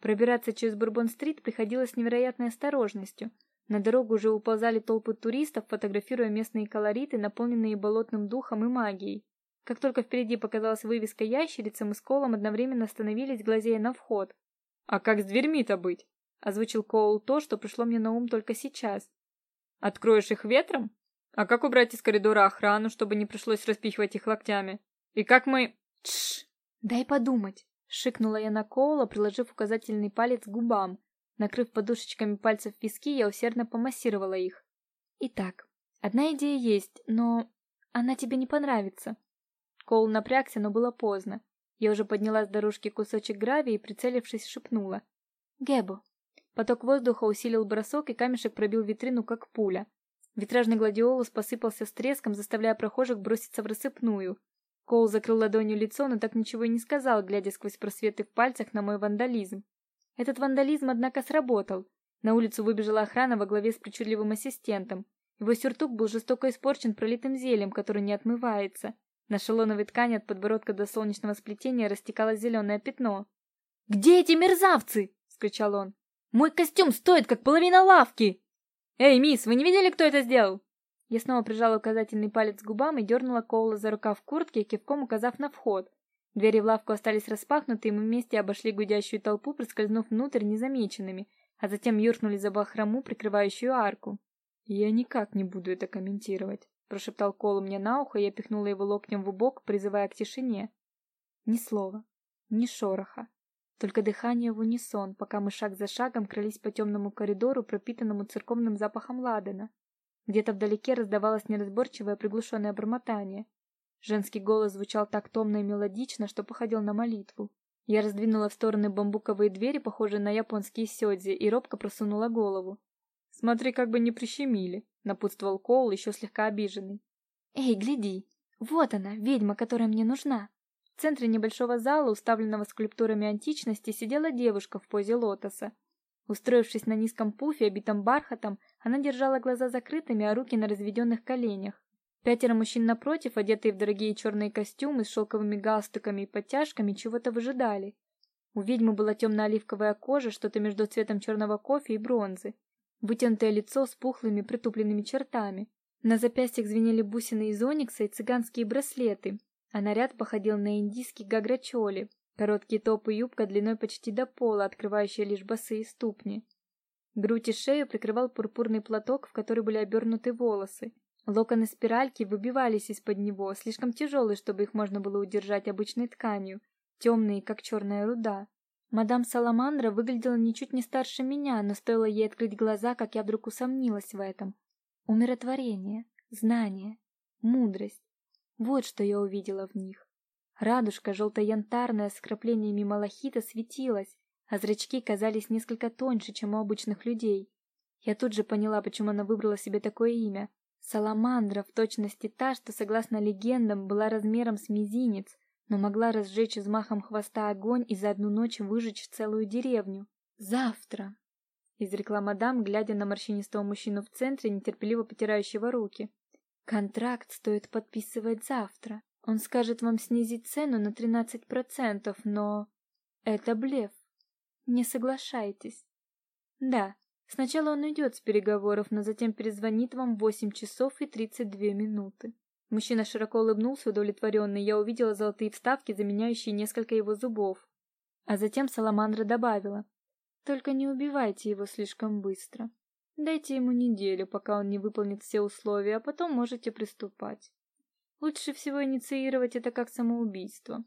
Пробираться через Бурбон-стрит приходилось с невероятной осторожностью. На дорогу уже уползали толпы туристов, фотографируя местные колориты, наполненные болотным духом и магией. Как только впереди показалась вывеска ящерицы, мы с Колом одновременно остановились, глазея на вход. «А как с дверьми-то быть?» — озвучил Коул то, что пришло мне на ум только сейчас. Откроешь их ветром? А как убрать из коридора охрану, чтобы не пришлось распихивать их локтями? И как мы... Тш! Дай подумать, шикнула я на Коула, приложив указательный палец к губам. Накрыв подушечками пальцев виски, я усердно помассировала их. Итак, одна идея есть, но она тебе не понравится. Коул напрягся, но было поздно. Я уже подняла с дорожки кусочек гравия и, прицелившись, шепнула. «Гэбо, Поток воздуха усилил бросок, и камешек пробил витрину, как пуля. Витражный гладиолус посыпался с треском, заставляя прохожих броситься в рассыпную. Коул закрыл ладонью лицо, но так ничего и не сказал, глядя сквозь просветы в пальцах на мой вандализм. Этот вандализм, однако, сработал. На улицу выбежала охрана во главе с причудливым ассистентом. Его сюртук был жестоко испорчен пролитым зельем, которое не отмывается. На шелоновой ткани от подбородка до солнечного сплетения растекалось зеленое пятно. «Где эти мерзавцы?» — скричал он. Мой костюм стоит как половина лавки. Эй, мисс, вы не видели, кто это сделал? Я снова прижала указательный палец к губам и дернула Коула за рукав куртки, кивком указав на вход. Двери в лавку остались распахнуты, и мы вместе обошли гудящую толпу, проскользнув внутрь незамеченными, а затем юркнули за бахрому, прикрывающую арку. «Я никак не буду это комментировать», — прошептал Коул мне на ухо, и я пихнула его локтем в бок, призывая к тишине. Ни слова, ни шороха. Только дыхание в унисон, пока мы шаг за шагом крались по темному коридору, пропитанному церковным запахом ладана. Где-то вдалеке раздавалось неразборчивое приглушенное бормотание. Женский голос звучал так томно и мелодично, что походил на молитву. Я раздвинула в стороны бамбуковые двери, похожие на японские сёдзи, и робко просунула голову. «Смотри, как бы не прищемили», — напутствовал Коул, еще слегка обиженный. «Эй, гляди! Вот она, ведьма, которая мне нужна!» В центре небольшого зала, уставленного скульптурами античности, сидела девушка в позе лотоса. Устроившись на низком пуфе, обитом бархатом, она держала глаза закрытыми, а руки на разведенных коленях. Пятеро мужчин напротив, одетые в дорогие черные костюмы с шелковыми галстуками и подтяжками, чего-то выжидали. У ведьмы была темно-оливковая кожа, что-то между цветом черного кофе и бронзы. Вытянутое лицо с пухлыми притупленными чертами. На запястьях звенели бусины из оникса и цыганские браслеты, а наряд походил на индийский гаграчоли, короткий топ и юбка длиной почти до пола, открывающая лишь босые ступни. Грудь и шею прикрывал пурпурный платок, в который были обернуты волосы. Локоны спиральки выбивались из-под него, слишком тяжелые, чтобы их можно было удержать обычной тканью, темные, как черная руда. Мадам Саламандра выглядела ничуть не старше меня, но стоило ей открыть глаза, как я вдруг усомнилась в этом. Умиротворение, знание, мудрость. Вот что я увидела в них. Радужка желто-янтарная с краплениями малахита светилась, а зрачки казались несколько тоньше, чем у обычных людей. Я тут же поняла, почему она выбрала себе такое имя. Саламандра в точности та, что, согласно легендам, была размером с мизинец, но могла разжечь взмахом хвоста огонь и за одну ночь выжечь целую деревню. «Завтра!» — изрекла мадам, глядя на морщинистого мужчину в центре, нетерпеливо потирающего руки. «Контракт стоит подписывать завтра. Он скажет вам снизить цену на тринадцать процентов, но... Это блеф. Не соглашайтесь. Да, сначала он уйдет с переговоров, но затем перезвонит вам в восемь часов и тридцать две минуты. Мужчина широко улыбнулся, удовлетворенный. Я увидела золотые вставки, заменяющие несколько его зубов. А затем Саламандра добавила. Только не убивайте его слишком быстро. Дайте ему неделю, пока он не выполнит все условия, а потом можете приступать. Лучше всего инициировать это как самоубийство.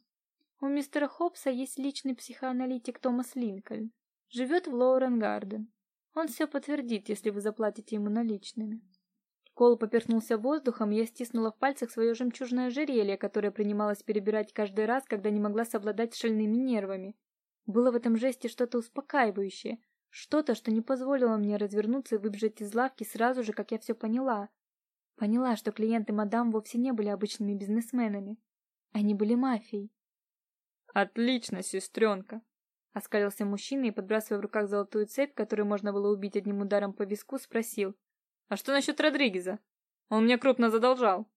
У мистера Хопса есть личный психоаналитик Томас Линкольн. Живет в Лоурен-Гарден. Он все подтвердит, если вы заплатите ему наличными. Кол поперхнулся воздухом, я стиснула в пальцах свое жемчужное ожерелье, которое принималось перебирать каждый раз, когда не могла совладать с шальными нервами. Было в этом жесте что-то успокаивающее, что-то, что не позволило мне развернуться и выбежать из лавки сразу же, как я все поняла. Поняла, что клиенты мадам вовсе не были обычными бизнесменами. Они были мафией. Отлично, сестренка!» Оскалился мужчина и, подбрасывая в руках золотую цепь, которую можно было убить одним ударом по виску, спросил. «А что насчет Родригеза? Он мне крупно задолжал».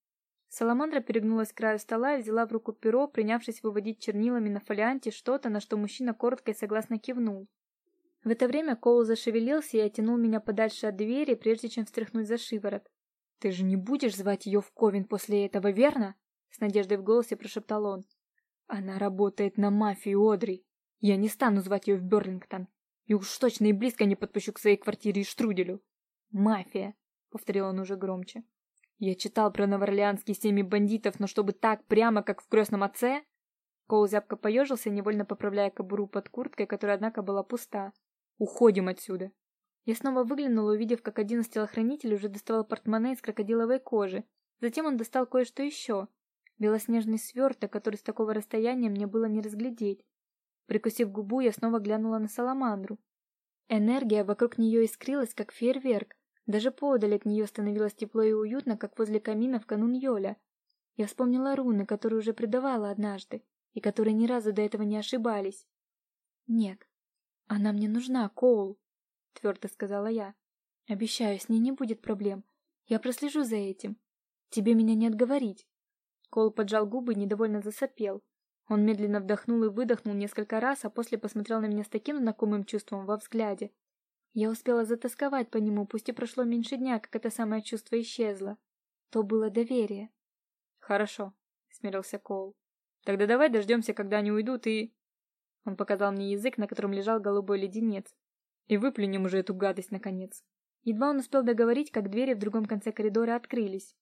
Саламандра перегнулась к краю стола и взяла в руку перо, принявшись выводить чернилами на фолианте что-то, на что мужчина коротко и согласно кивнул. В это время Коул зашевелился и оттянул меня подальше от двери, прежде чем встряхнуть за шиворот. «Ты же не будешь звать ее в Ковен после этого, верно?» С надеждой в голосе прошептал он. Она работает на мафию Одри. Я не стану звать ее в Берлингтон. И уж точно и близко не подпущу к своей квартире и штруделю. Мафия, повторил он уже громче. Я читал про новоорлеанские семьи бандитов, но чтобы так прямо, как в крестном отце? Коул зябко поежился, невольно поправляя кобуру под курткой, которая, однако, была пуста. Уходим отсюда. Я снова выглянула, увидев, как один из телохранителей уже доставал портмоне из крокодиловой кожи. Затем он достал кое-что еще белоснежный сверток, который с такого расстояния мне было не разглядеть. Прикусив губу, я снова глянула на саламандру. Энергия вокруг нее искрилась, как фейерверк. Даже поодаль от нее становилось тепло и уютно, как возле камина в канун Йоля. Я вспомнила руны, которые уже предавала однажды, и которые ни разу до этого не ошибались. «Нет, она мне нужна, Коул», — твердо сказала я. «Обещаю, с ней не будет проблем. Я прослежу за этим. Тебе меня не отговорить». Кол поджал губы и недовольно засопел. Он медленно вдохнул и выдохнул несколько раз, а после посмотрел на меня с таким знакомым чувством во взгляде. Я успела затасковать по нему, пусть и прошло меньше дня, как это самое чувство исчезло. То было доверие. Хорошо, смирился Кол. Тогда давай дождемся, когда они уйдут, и Он показал мне язык, на котором лежал голубой леденец. И выплюнем уже эту гадость наконец. Едва он успел договорить, как двери в другом конце коридора открылись.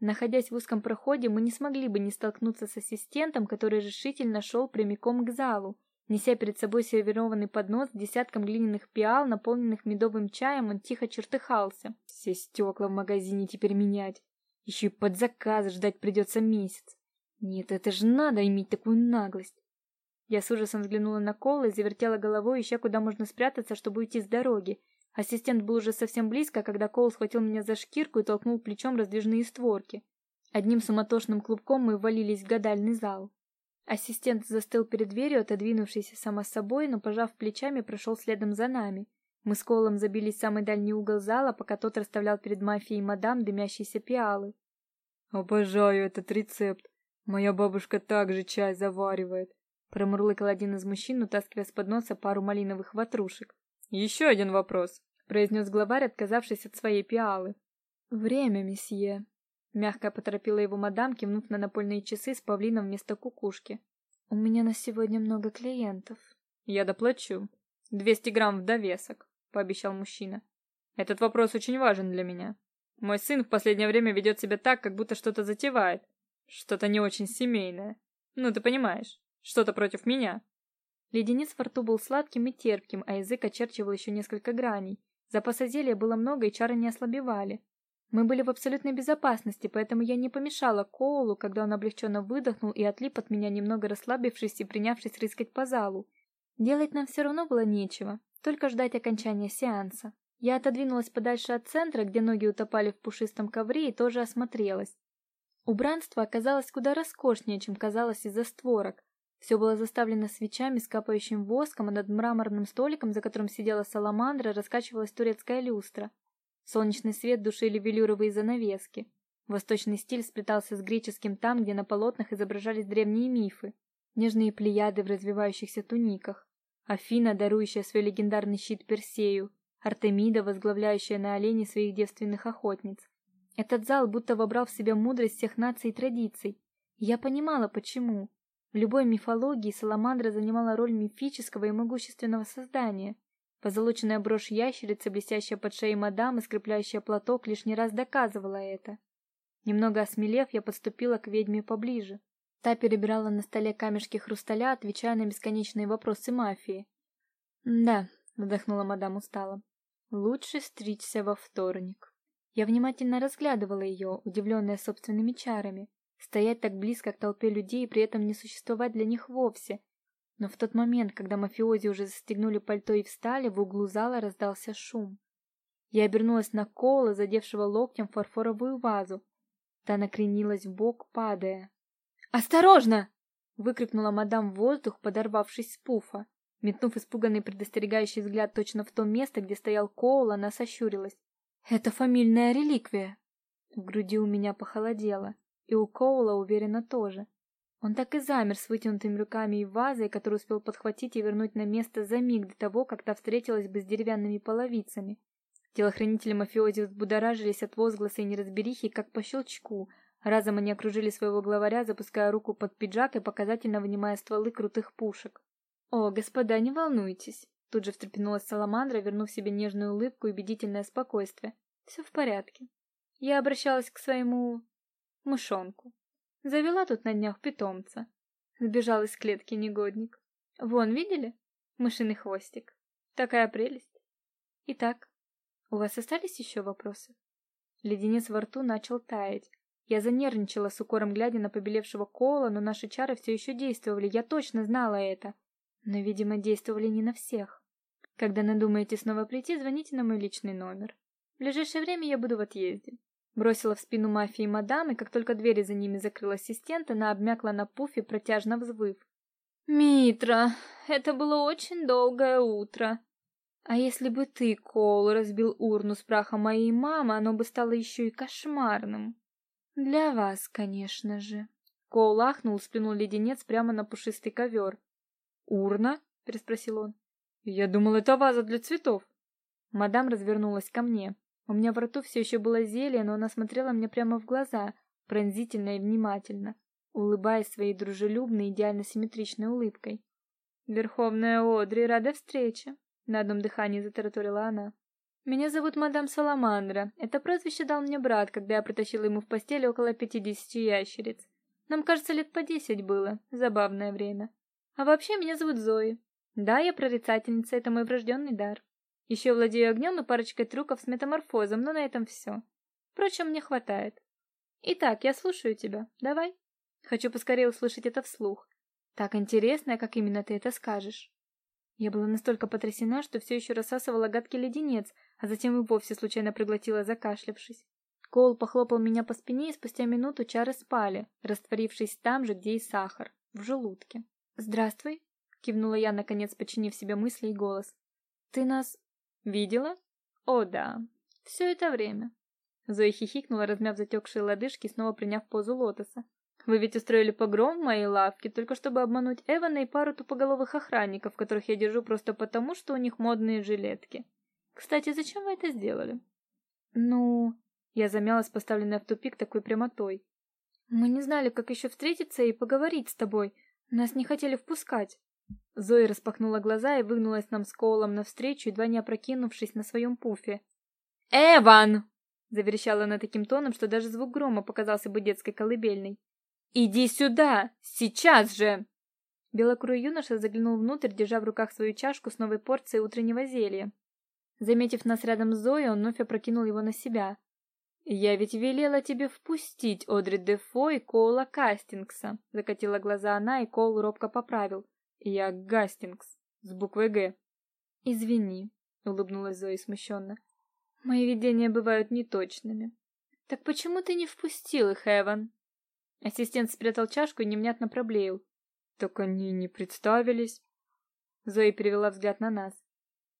Находясь в узком проходе, мы не смогли бы не столкнуться с ассистентом, который решительно шел прямиком к залу. Неся перед собой сервированный поднос с десятком глиняных пиал, наполненных медовым чаем, он тихо чертыхался. Все стекла в магазине теперь менять. Еще и под заказ ждать придется месяц. Нет, это же надо иметь такую наглость. Я с ужасом взглянула на Кола и завертела головой, ища куда можно спрятаться, чтобы уйти с дороги. Ассистент был уже совсем близко, когда Коул схватил меня за шкирку и толкнул плечом раздвижные створки. Одним суматошным клубком мы ввалились в гадальный зал. Ассистент застыл перед дверью, отодвинувшись само собой, но, пожав плечами, прошел следом за нами. Мы с Колом забились в самый дальний угол зала, пока тот расставлял перед мафией мадам дымящиеся пиалы. «Обожаю этот рецепт. Моя бабушка также чай заваривает», — промурлыкал один из мужчин, утаскивая с подноса пару малиновых ватрушек. «Еще один вопрос. произнес главарь, отказавшись от своей пиалы. Время, месье, мягко поторопила его мадам, кивнув на напольные часы с павлином вместо кукушки. У меня на сегодня много клиентов. Я доплачу. Двести грамм в довесок, пообещал мужчина. Этот вопрос очень важен для меня. Мой сын в последнее время ведет себя так, как будто что-то затевает. Что-то не очень семейное. Ну, ты понимаешь, что-то против меня. Леденец во рту был сладким и терпким, а язык очерчивал еще несколько граней. Запаса зелья было много, и чары не ослабевали. Мы были в абсолютной безопасности, поэтому я не помешала Коулу, когда он облегченно выдохнул и отлип от меня, немного расслабившись и принявшись рыскать по залу. Делать нам все равно было нечего, только ждать окончания сеанса. Я отодвинулась подальше от центра, где ноги утопали в пушистом ковре, и тоже осмотрелась. Убранство оказалось куда роскошнее, чем казалось из-за створок. Все было заставлено свечами с капающим воском, а над мраморным столиком, за которым сидела саламандра, раскачивалась турецкая люстра. Солнечный свет душили велюровые занавески. Восточный стиль сплетался с греческим там, где на полотнах изображались древние мифы. Нежные плеяды в развивающихся туниках. Афина, дарующая свой легендарный щит Персею. Артемида, возглавляющая на олене своих девственных охотниц. Этот зал будто вобрал в себя мудрость всех наций и традиций. я понимала, почему. В любой мифологии Саламандра занимала роль мифического и могущественного создания. Позолоченная брошь ящерицы, блестящая под шеей мадам и скрепляющая платок, лишний раз доказывала это. Немного осмелев, я подступила к ведьме поближе. Та перебирала на столе камешки хрусталя, отвечая на бесконечные вопросы мафии. "Да", вздохнула мадам устало. "Лучше стричься во вторник". Я внимательно разглядывала ее, удивленная собственными чарами. Стоять так близко к толпе людей и при этом не существовать для них вовсе, но в тот момент, когда мафиози уже застегнули пальто и встали, в углу зала раздался шум. Я обернулась на Кола, задевшего локтем фарфоровую вазу. Та накренилась в бок, падая. «Осторожно!» — выкрикнула мадам в воздух, подорвавшись с пуфа. Метнув испуганный предостерегающий взгляд точно в то место, где стоял Коул, она сощурилась. «Это фамильная реликвия!» В груди у меня похолодело, и у Коула уверенно тоже. Он так и замер с вытянутыми руками и вазой, которую успел подхватить и вернуть на место за миг до того, как та встретилась бы с деревянными половицами. Телохранители мафиози взбудоражились от возгласа и неразберихи, как по щелчку. Разом они окружили своего главаря, запуская руку под пиджак и показательно вынимая стволы крутых пушек. «О, господа, не волнуйтесь!» Тут же встрепенулась Саламандра, вернув себе нежную улыбку и убедительное спокойствие. «Все в порядке. Я обращалась к своему... мышонку. Завела тут на днях питомца. Сбежал из клетки негодник. Вон, видели? Мышиный хвостик. Такая прелесть. Итак, у вас остались еще вопросы? Леденец во рту начал таять. Я занервничала с укором, глядя на побелевшего Кола, но наши чары все еще действовали, я точно знала это. Но, видимо, действовали не на всех. Когда надумаете снова прийти, звоните на мой личный номер. В ближайшее время я буду в отъезде. Бросила в спину мафии мадам, и как только дверь за ними закрыл ассистент, она обмякла на пуфе, протяжно взвыв. «Митра, это было очень долгое утро. А если бы ты, Кол, разбил урну с прахом моей мамы, оно бы стало еще и кошмарным. Для вас, конечно же». Коул ахнул, сплюнул леденец прямо на пушистый ковер. «Урна?» — переспросил он. «Я думал, это ваза для цветов». Мадам развернулась ко мне. У меня в рту все еще было зелье, но она смотрела мне прямо в глаза, пронзительно и внимательно, улыбаясь своей дружелюбной, идеально симметричной улыбкой. «Верховная Одри, рада встрече!» — на одном дыхании затараторила она. «Меня зовут мадам Саламандра. Это прозвище дал мне брат, когда я притащила ему в постель около пятидесяти ящериц. Нам, кажется, лет по десять было. Забавное время. А вообще, меня зовут Зои. Да, я прорицательница, это мой врожденный дар. Еще владею огнем и парочкой трюков с метаморфозом, но на этом все. Впрочем, мне хватает. Итак, я слушаю тебя. Давай. Хочу поскорее услышать это вслух. Так интересно, как именно ты это скажешь. Я была настолько потрясена, что все еще рассасывала гадкий леденец, а затем и вовсе случайно проглотила, закашлявшись. Коул похлопал меня по спине, и спустя минуту чары спали, растворившись там же, где и сахар, в желудке. «Здравствуй», — кивнула я, наконец подчинив себе мысли и голос. «Ты нас Видела? О, да. Все это время. Зоя хихикнула, размяв затекшие лодыжки, снова приняв позу лотоса. Вы ведь устроили погром в моей лавке, только чтобы обмануть Эвана и пару тупоголовых охранников, которых я держу просто потому, что у них модные жилетки. Кстати, зачем вы это сделали? Ну, я замялась, поставленная в тупик такой прямотой. Мы не знали, как еще встретиться и поговорить с тобой. Нас не хотели впускать. Зоя распахнула глаза и выгнулась нам с Коулом навстречу, едва не опрокинувшись на своем пуфе. «Эван!» — заверещала она таким тоном, что даже звук грома показался бы детской колыбельной. «Иди сюда! Сейчас же!» Белокурый юноша заглянул внутрь, держа в руках свою чашку с новой порцией утреннего зелья. Заметив нас рядом с Зоей, он вновь опрокинул его на себя. «Я ведь велела тебе впустить Одри Дефо и Коула Кастингса», — закатила глаза она, и Коул робко поправил. «Я Гастингс, с буквой «Г». «Извини», — улыбнулась Зоя смущенно. «Мои видения бывают неточными». «Так почему ты не впустил их, Эван?» Ассистент спрятал чашку и невнятно проблеял. «Так они не представились». Зоя перевела взгляд на нас.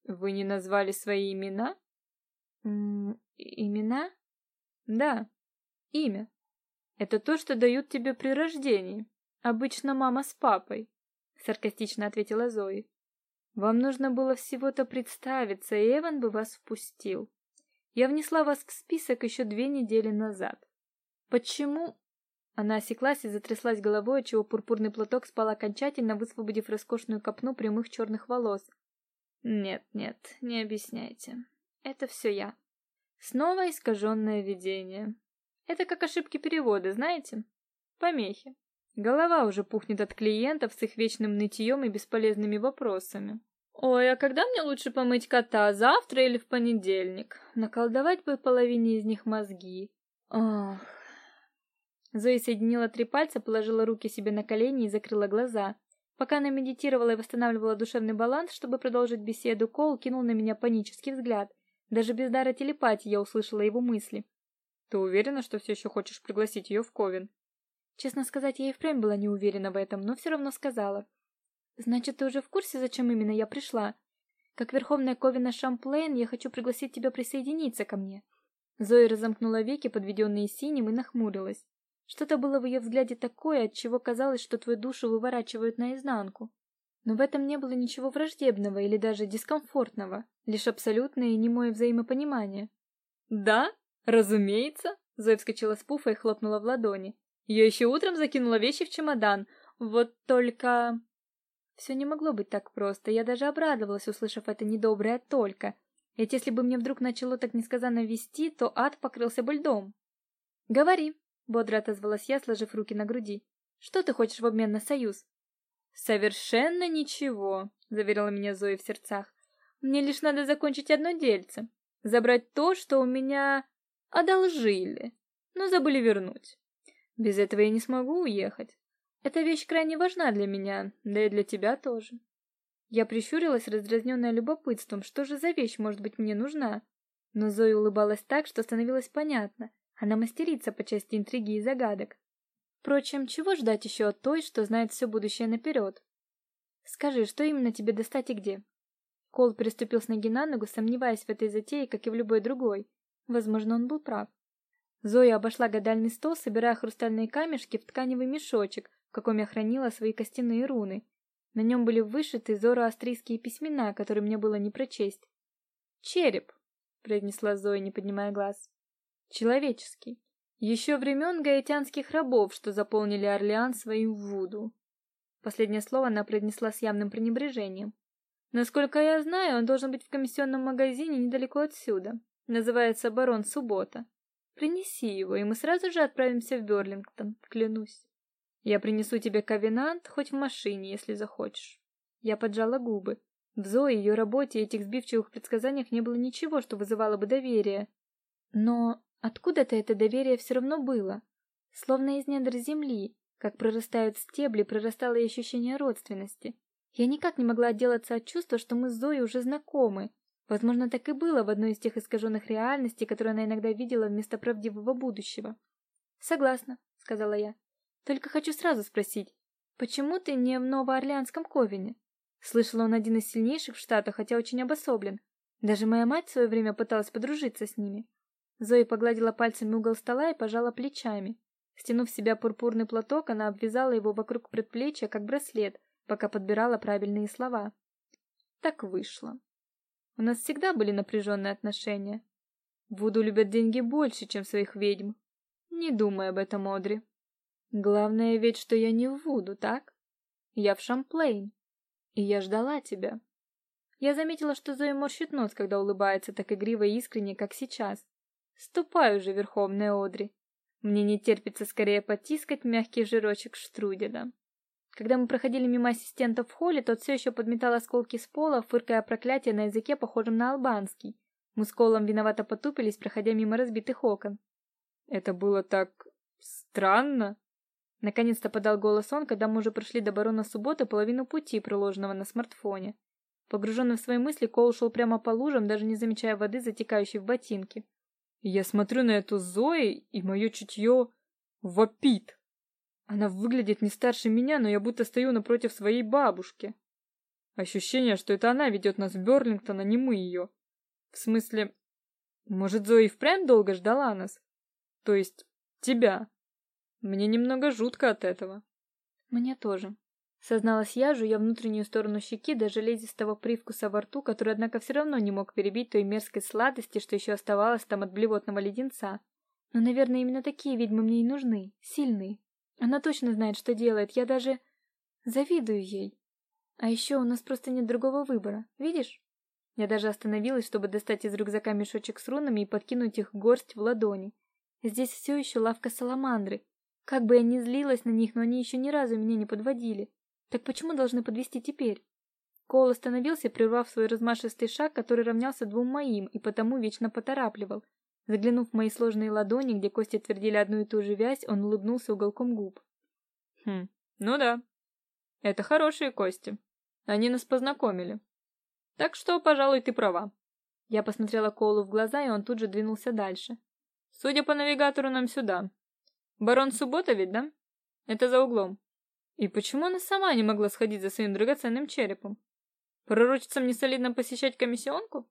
«Вы не назвали свои имена?» М -м, «Имена?» Да, имя. Это то, что дают тебе при рождении. Обычно мама с папой, саркастично ответила Зои. Вам нужно было всего-то представиться, и Эван бы вас впустил. Я внесла вас в список еще две недели назад. Почему? Она осеклась и затряслась головой, отчего пурпурный платок спал окончательно, высвободив роскошную копну прямых черных волос. Нет, нет, не объясняйте. Это все я. Снова искаженное видение. Это как ошибки перевода, знаете? Помехи. Голова уже пухнет от клиентов с их вечным нытьем и бесполезными вопросами. Ой, а когда мне лучше помыть кота, завтра или в понедельник? Наколдовать бы половине из них мозги. Ох. Зои соединила три пальца, положила руки себе на колени и закрыла глаза. Пока она медитировала и восстанавливала душевный баланс, чтобы продолжить беседу, Кол кинул на меня панический взгляд. Даже без дара телепатии я услышала его мысли. Ты уверена, что все еще хочешь пригласить ее в Ковен? Честно сказать, я и впрямь была не уверена в этом, но все равно сказала. Значит, ты уже в курсе, зачем именно я пришла? Как верховная Ковина Шамплейн, я хочу пригласить тебя присоединиться ко мне. Зоя разомкнула веки, подведенные синим, и нахмурилась. Что-то было в ее взгляде такое, от чего казалось, что твою душу выворачивают наизнанку. Но в этом не было ничего враждебного или даже дискомфортного, лишь абсолютное и немое взаимопонимание. «Да, разумеется!» Зоя вскочила с пуфа и хлопнула в ладони. Я еще утром закинула вещи в чемодан. Вот только... Все не могло быть так просто. Я даже обрадовалась, услышав это недоброе «только». Ведь если бы мне вдруг начало так несказанно вести, то ад покрылся бы льдом. «Говори», — бодро отозвалась я, сложив руки на груди. «Что ты хочешь в обмен на союз?» Совершенно ничего, заверила меня Зоя в сердцах. Мне лишь надо закончить одно дельце, забрать то, что у меня одолжили, но забыли вернуть. Без этого я не смогу уехать. Эта вещь крайне важна для меня, да и для тебя тоже. Я прищурилась, раздразненная любопытством, что же за вещь может быть мне нужна. Но Зоя улыбалась так, что становилось понятно. Она мастерица по части интриги и загадок. Впрочем, чего ждать еще от той, что знает все будущее наперед? Скажи, что именно тебе достать и где? Кол переступил с ноги на ногу, сомневаясь в этой затее, как и в любой другой. Возможно, он был прав. Зоя обошла гадальный стол, собирая хрустальные камешки в тканевый мешочек, в каком я хранила свои костяные руны. На нем были вышиты зороастрийские письмена, которые мне было не прочесть. «Череп», — произнесла Зоя, не поднимая глаз. «Человеческий. Еще времен гаитянских рабов, что заполнили Орлеан своим вуду. Последнее слово она произнесла с явным пренебрежением. Насколько я знаю, он должен быть в комиссионном магазине недалеко отсюда. Называется Барон Суббота. Принеси его, и мы сразу же отправимся в Берлингтон, клянусь. Я принесу тебе ковенант хоть в машине, если захочешь. Я поджала губы. В Зое, ее работе и этих сбивчивых предсказаниях не было ничего, что вызывало бы доверие. Но Откуда-то это доверие все равно было. Словно из недр земли, как прорастают стебли, прорастало и ощущение родственности. Я никак не могла отделаться от чувства, что мы с Зоей уже знакомы. Возможно, так и было в одной из тех искаженных реальностей, которые она иногда видела вместо правдивого будущего. «Согласна», — сказала я. «Только хочу сразу спросить, почему ты не в Новоорлеанском Ковине?» Слышала, он один из сильнейших в Штатах, хотя очень обособлен. Даже моя мать в свое время пыталась подружиться с ними. Зои погладила пальцами угол стола и пожала плечами. Стянув в себя пурпурный платок, она обвязала его вокруг предплечья, как браслет, пока подбирала правильные слова. Так вышло. У нас всегда были напряженные отношения. Вуду любят деньги больше, чем своих ведьм. Не думай об этом, Одри. Главное ведь, что я не в Вуду, так? Я в Шамплейн. И я ждала тебя. Я заметила, что Зоя морщит нос, когда улыбается так игриво и искренне, как сейчас. Ступай уже, Верховная Одри. Мне не терпится скорее потискать мягкий жирочек штруделя. Когда мы проходили мимо ассистента в холле, тот все еще подметал осколки с пола, фыркая проклятие на языке, похожем на албанский. Мы с Колом виновато потупились, проходя мимо разбитых окон. Это было так странно. Наконец-то подал голос он, когда мы уже прошли до барона субботы половину пути, проложенного на смартфоне. Погруженный в свои мысли, Кол шел прямо по лужам, даже не замечая воды, затекающей в ботинки. Я смотрю на эту Зои, и мое чутье вопит. Она выглядит не старше меня, но я будто стою напротив своей бабушки. Ощущение, что это она ведет нас в Берлингтон, а не мы ее. В смысле, может, Зои впрямь долго ждала нас? То есть, тебя. Мне немного жутко от этого. Мне тоже. Созналась я, жуя внутреннюю сторону щеки до железистого привкуса во рту, который, однако, все равно не мог перебить той мерзкой сладости, что еще оставалось там от блевотного леденца. Но, наверное, именно такие ведьмы мне и нужны. Сильные. Она точно знает, что делает. Я даже завидую ей. А еще у нас просто нет другого выбора. Видишь? Я даже остановилась, чтобы достать из рюкзака мешочек с рунами и подкинуть их горсть в ладони. Здесь все еще лавка саламандры. Как бы я ни злилась на них, но они еще ни разу меня не подводили. Так почему должны подвести теперь? Коул остановился, прервав свой размашистый шаг, который равнялся двум моим, и потому вечно поторапливал. Заглянув в мои сложные ладони, где кости твердили одну и ту же вязь, он улыбнулся уголком губ. Хм, ну да. Это хорошие кости. Они нас познакомили. Так что, пожалуй, ты права. Я посмотрела Коулу в глаза, и он тут же двинулся дальше. Судя по навигатору, нам сюда. Барон Суббота ведь, да? Это за углом. И почему она сама не могла сходить за своим драгоценным черепом? Пророчицам не солидно посещать комиссионку?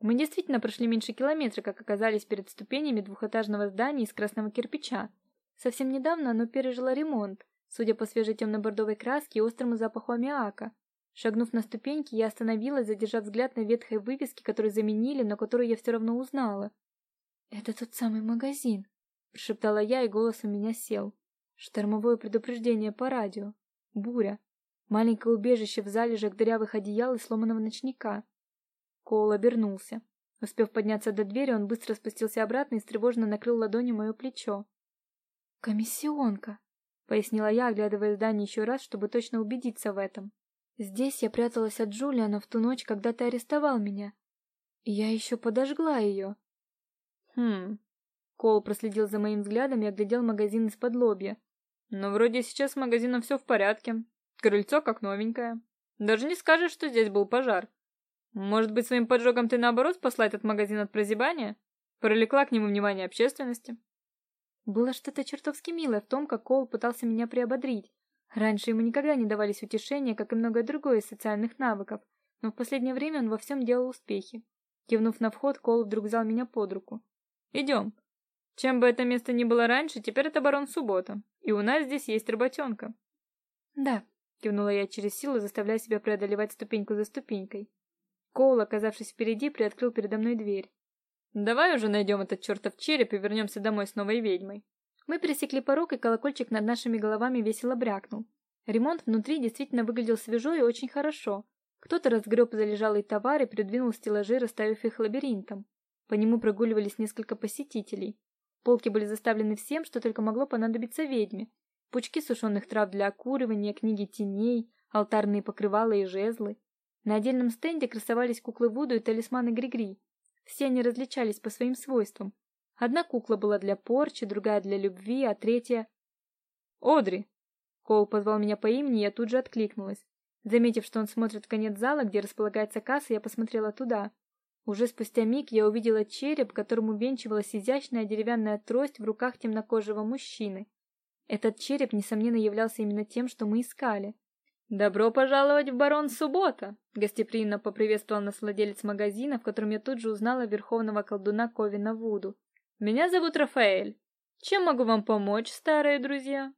Мы действительно прошли меньше километра, как оказались перед ступенями двухэтажного здания из красного кирпича. Совсем недавно оно пережило ремонт, судя по свежей темно-бордовой краске и острому запаху аммиака. Шагнув на ступеньки, я остановилась, задержав взгляд на ветхой вывеске, которую заменили, но которую я все равно узнала. «Это тот самый магазин», — прошептала я, и голос у меня сел. Штормовое предупреждение по радио. Буря. Маленькое убежище в залежах дырявых одеял и сломанного ночника. Коул обернулся. Успев подняться до двери, он быстро спустился обратно и встревоженно накрыл ладонью мое плечо. «Комиссионка», — пояснила я, оглядывая здание еще раз, чтобы точно убедиться в этом. «Здесь я пряталась от Джулиана в ту ночь, когда ты арестовал меня. Я еще подожгла ее». «Хм...» Коул проследил за моим взглядом и оглядел магазин из-под лобья. Но вроде сейчас с магазином все в порядке. Крыльцо как новенькое. Даже не скажешь, что здесь был пожар. Может быть, своим поджогом ты наоборот спасла этот магазин от прозябания? Пролекла к нему внимание общественности? Было что-то чертовски милое в том, как Коул пытался меня приободрить. Раньше ему никогда не давались утешения, как и многое другое из социальных навыков, но в последнее время он во всем делал успехи. Кивнув на вход, Коул вдруг взял меня под руку. «Идем. Чем бы это место ни было раньше, теперь это барон Суббота, и у нас здесь есть работенка». «Да», — кивнула я через силу, заставляя себя преодолевать ступеньку за ступенькой. Коул, оказавшись впереди, приоткрыл передо мной дверь. «Давай уже найдем этот чертов череп и вернемся домой с новой ведьмой». Мы пересекли порог, и колокольчик над нашими головами весело брякнул. Ремонт внутри действительно выглядел свежо и очень хорошо. Кто-то разгреб залежалый товар и придвинул стеллажи, расставив их лабиринтом. По нему прогуливались несколько посетителей. Полки были заставлены всем, что только могло понадобиться ведьме. Пучки сушеных трав для окуривания, книги теней, алтарные покрывала и жезлы. На отдельном стенде красовались куклы Вуду и талисманы Григри. Все они различались по своим свойствам. Одна кукла была для порчи, другая для любви, а третья... «Одри!» Коул позвал меня по имени, и я тут же откликнулась. Заметив, что он смотрит в конец зала, где располагается касса, я посмотрела туда. Уже спустя миг я увидела череп, которому венчивалась изящная деревянная трость в руках темнокожего мужчины. Этот череп, несомненно, являлся именно тем, что мы искали. «Добро пожаловать в Барон Суббота!» — гостеприимно поприветствовал нас владелец магазина, в котором я тут же узнала верховного колдуна Ковина Вуду. «Меня зовут Рафаэль. Чем могу вам помочь, старые друзья?»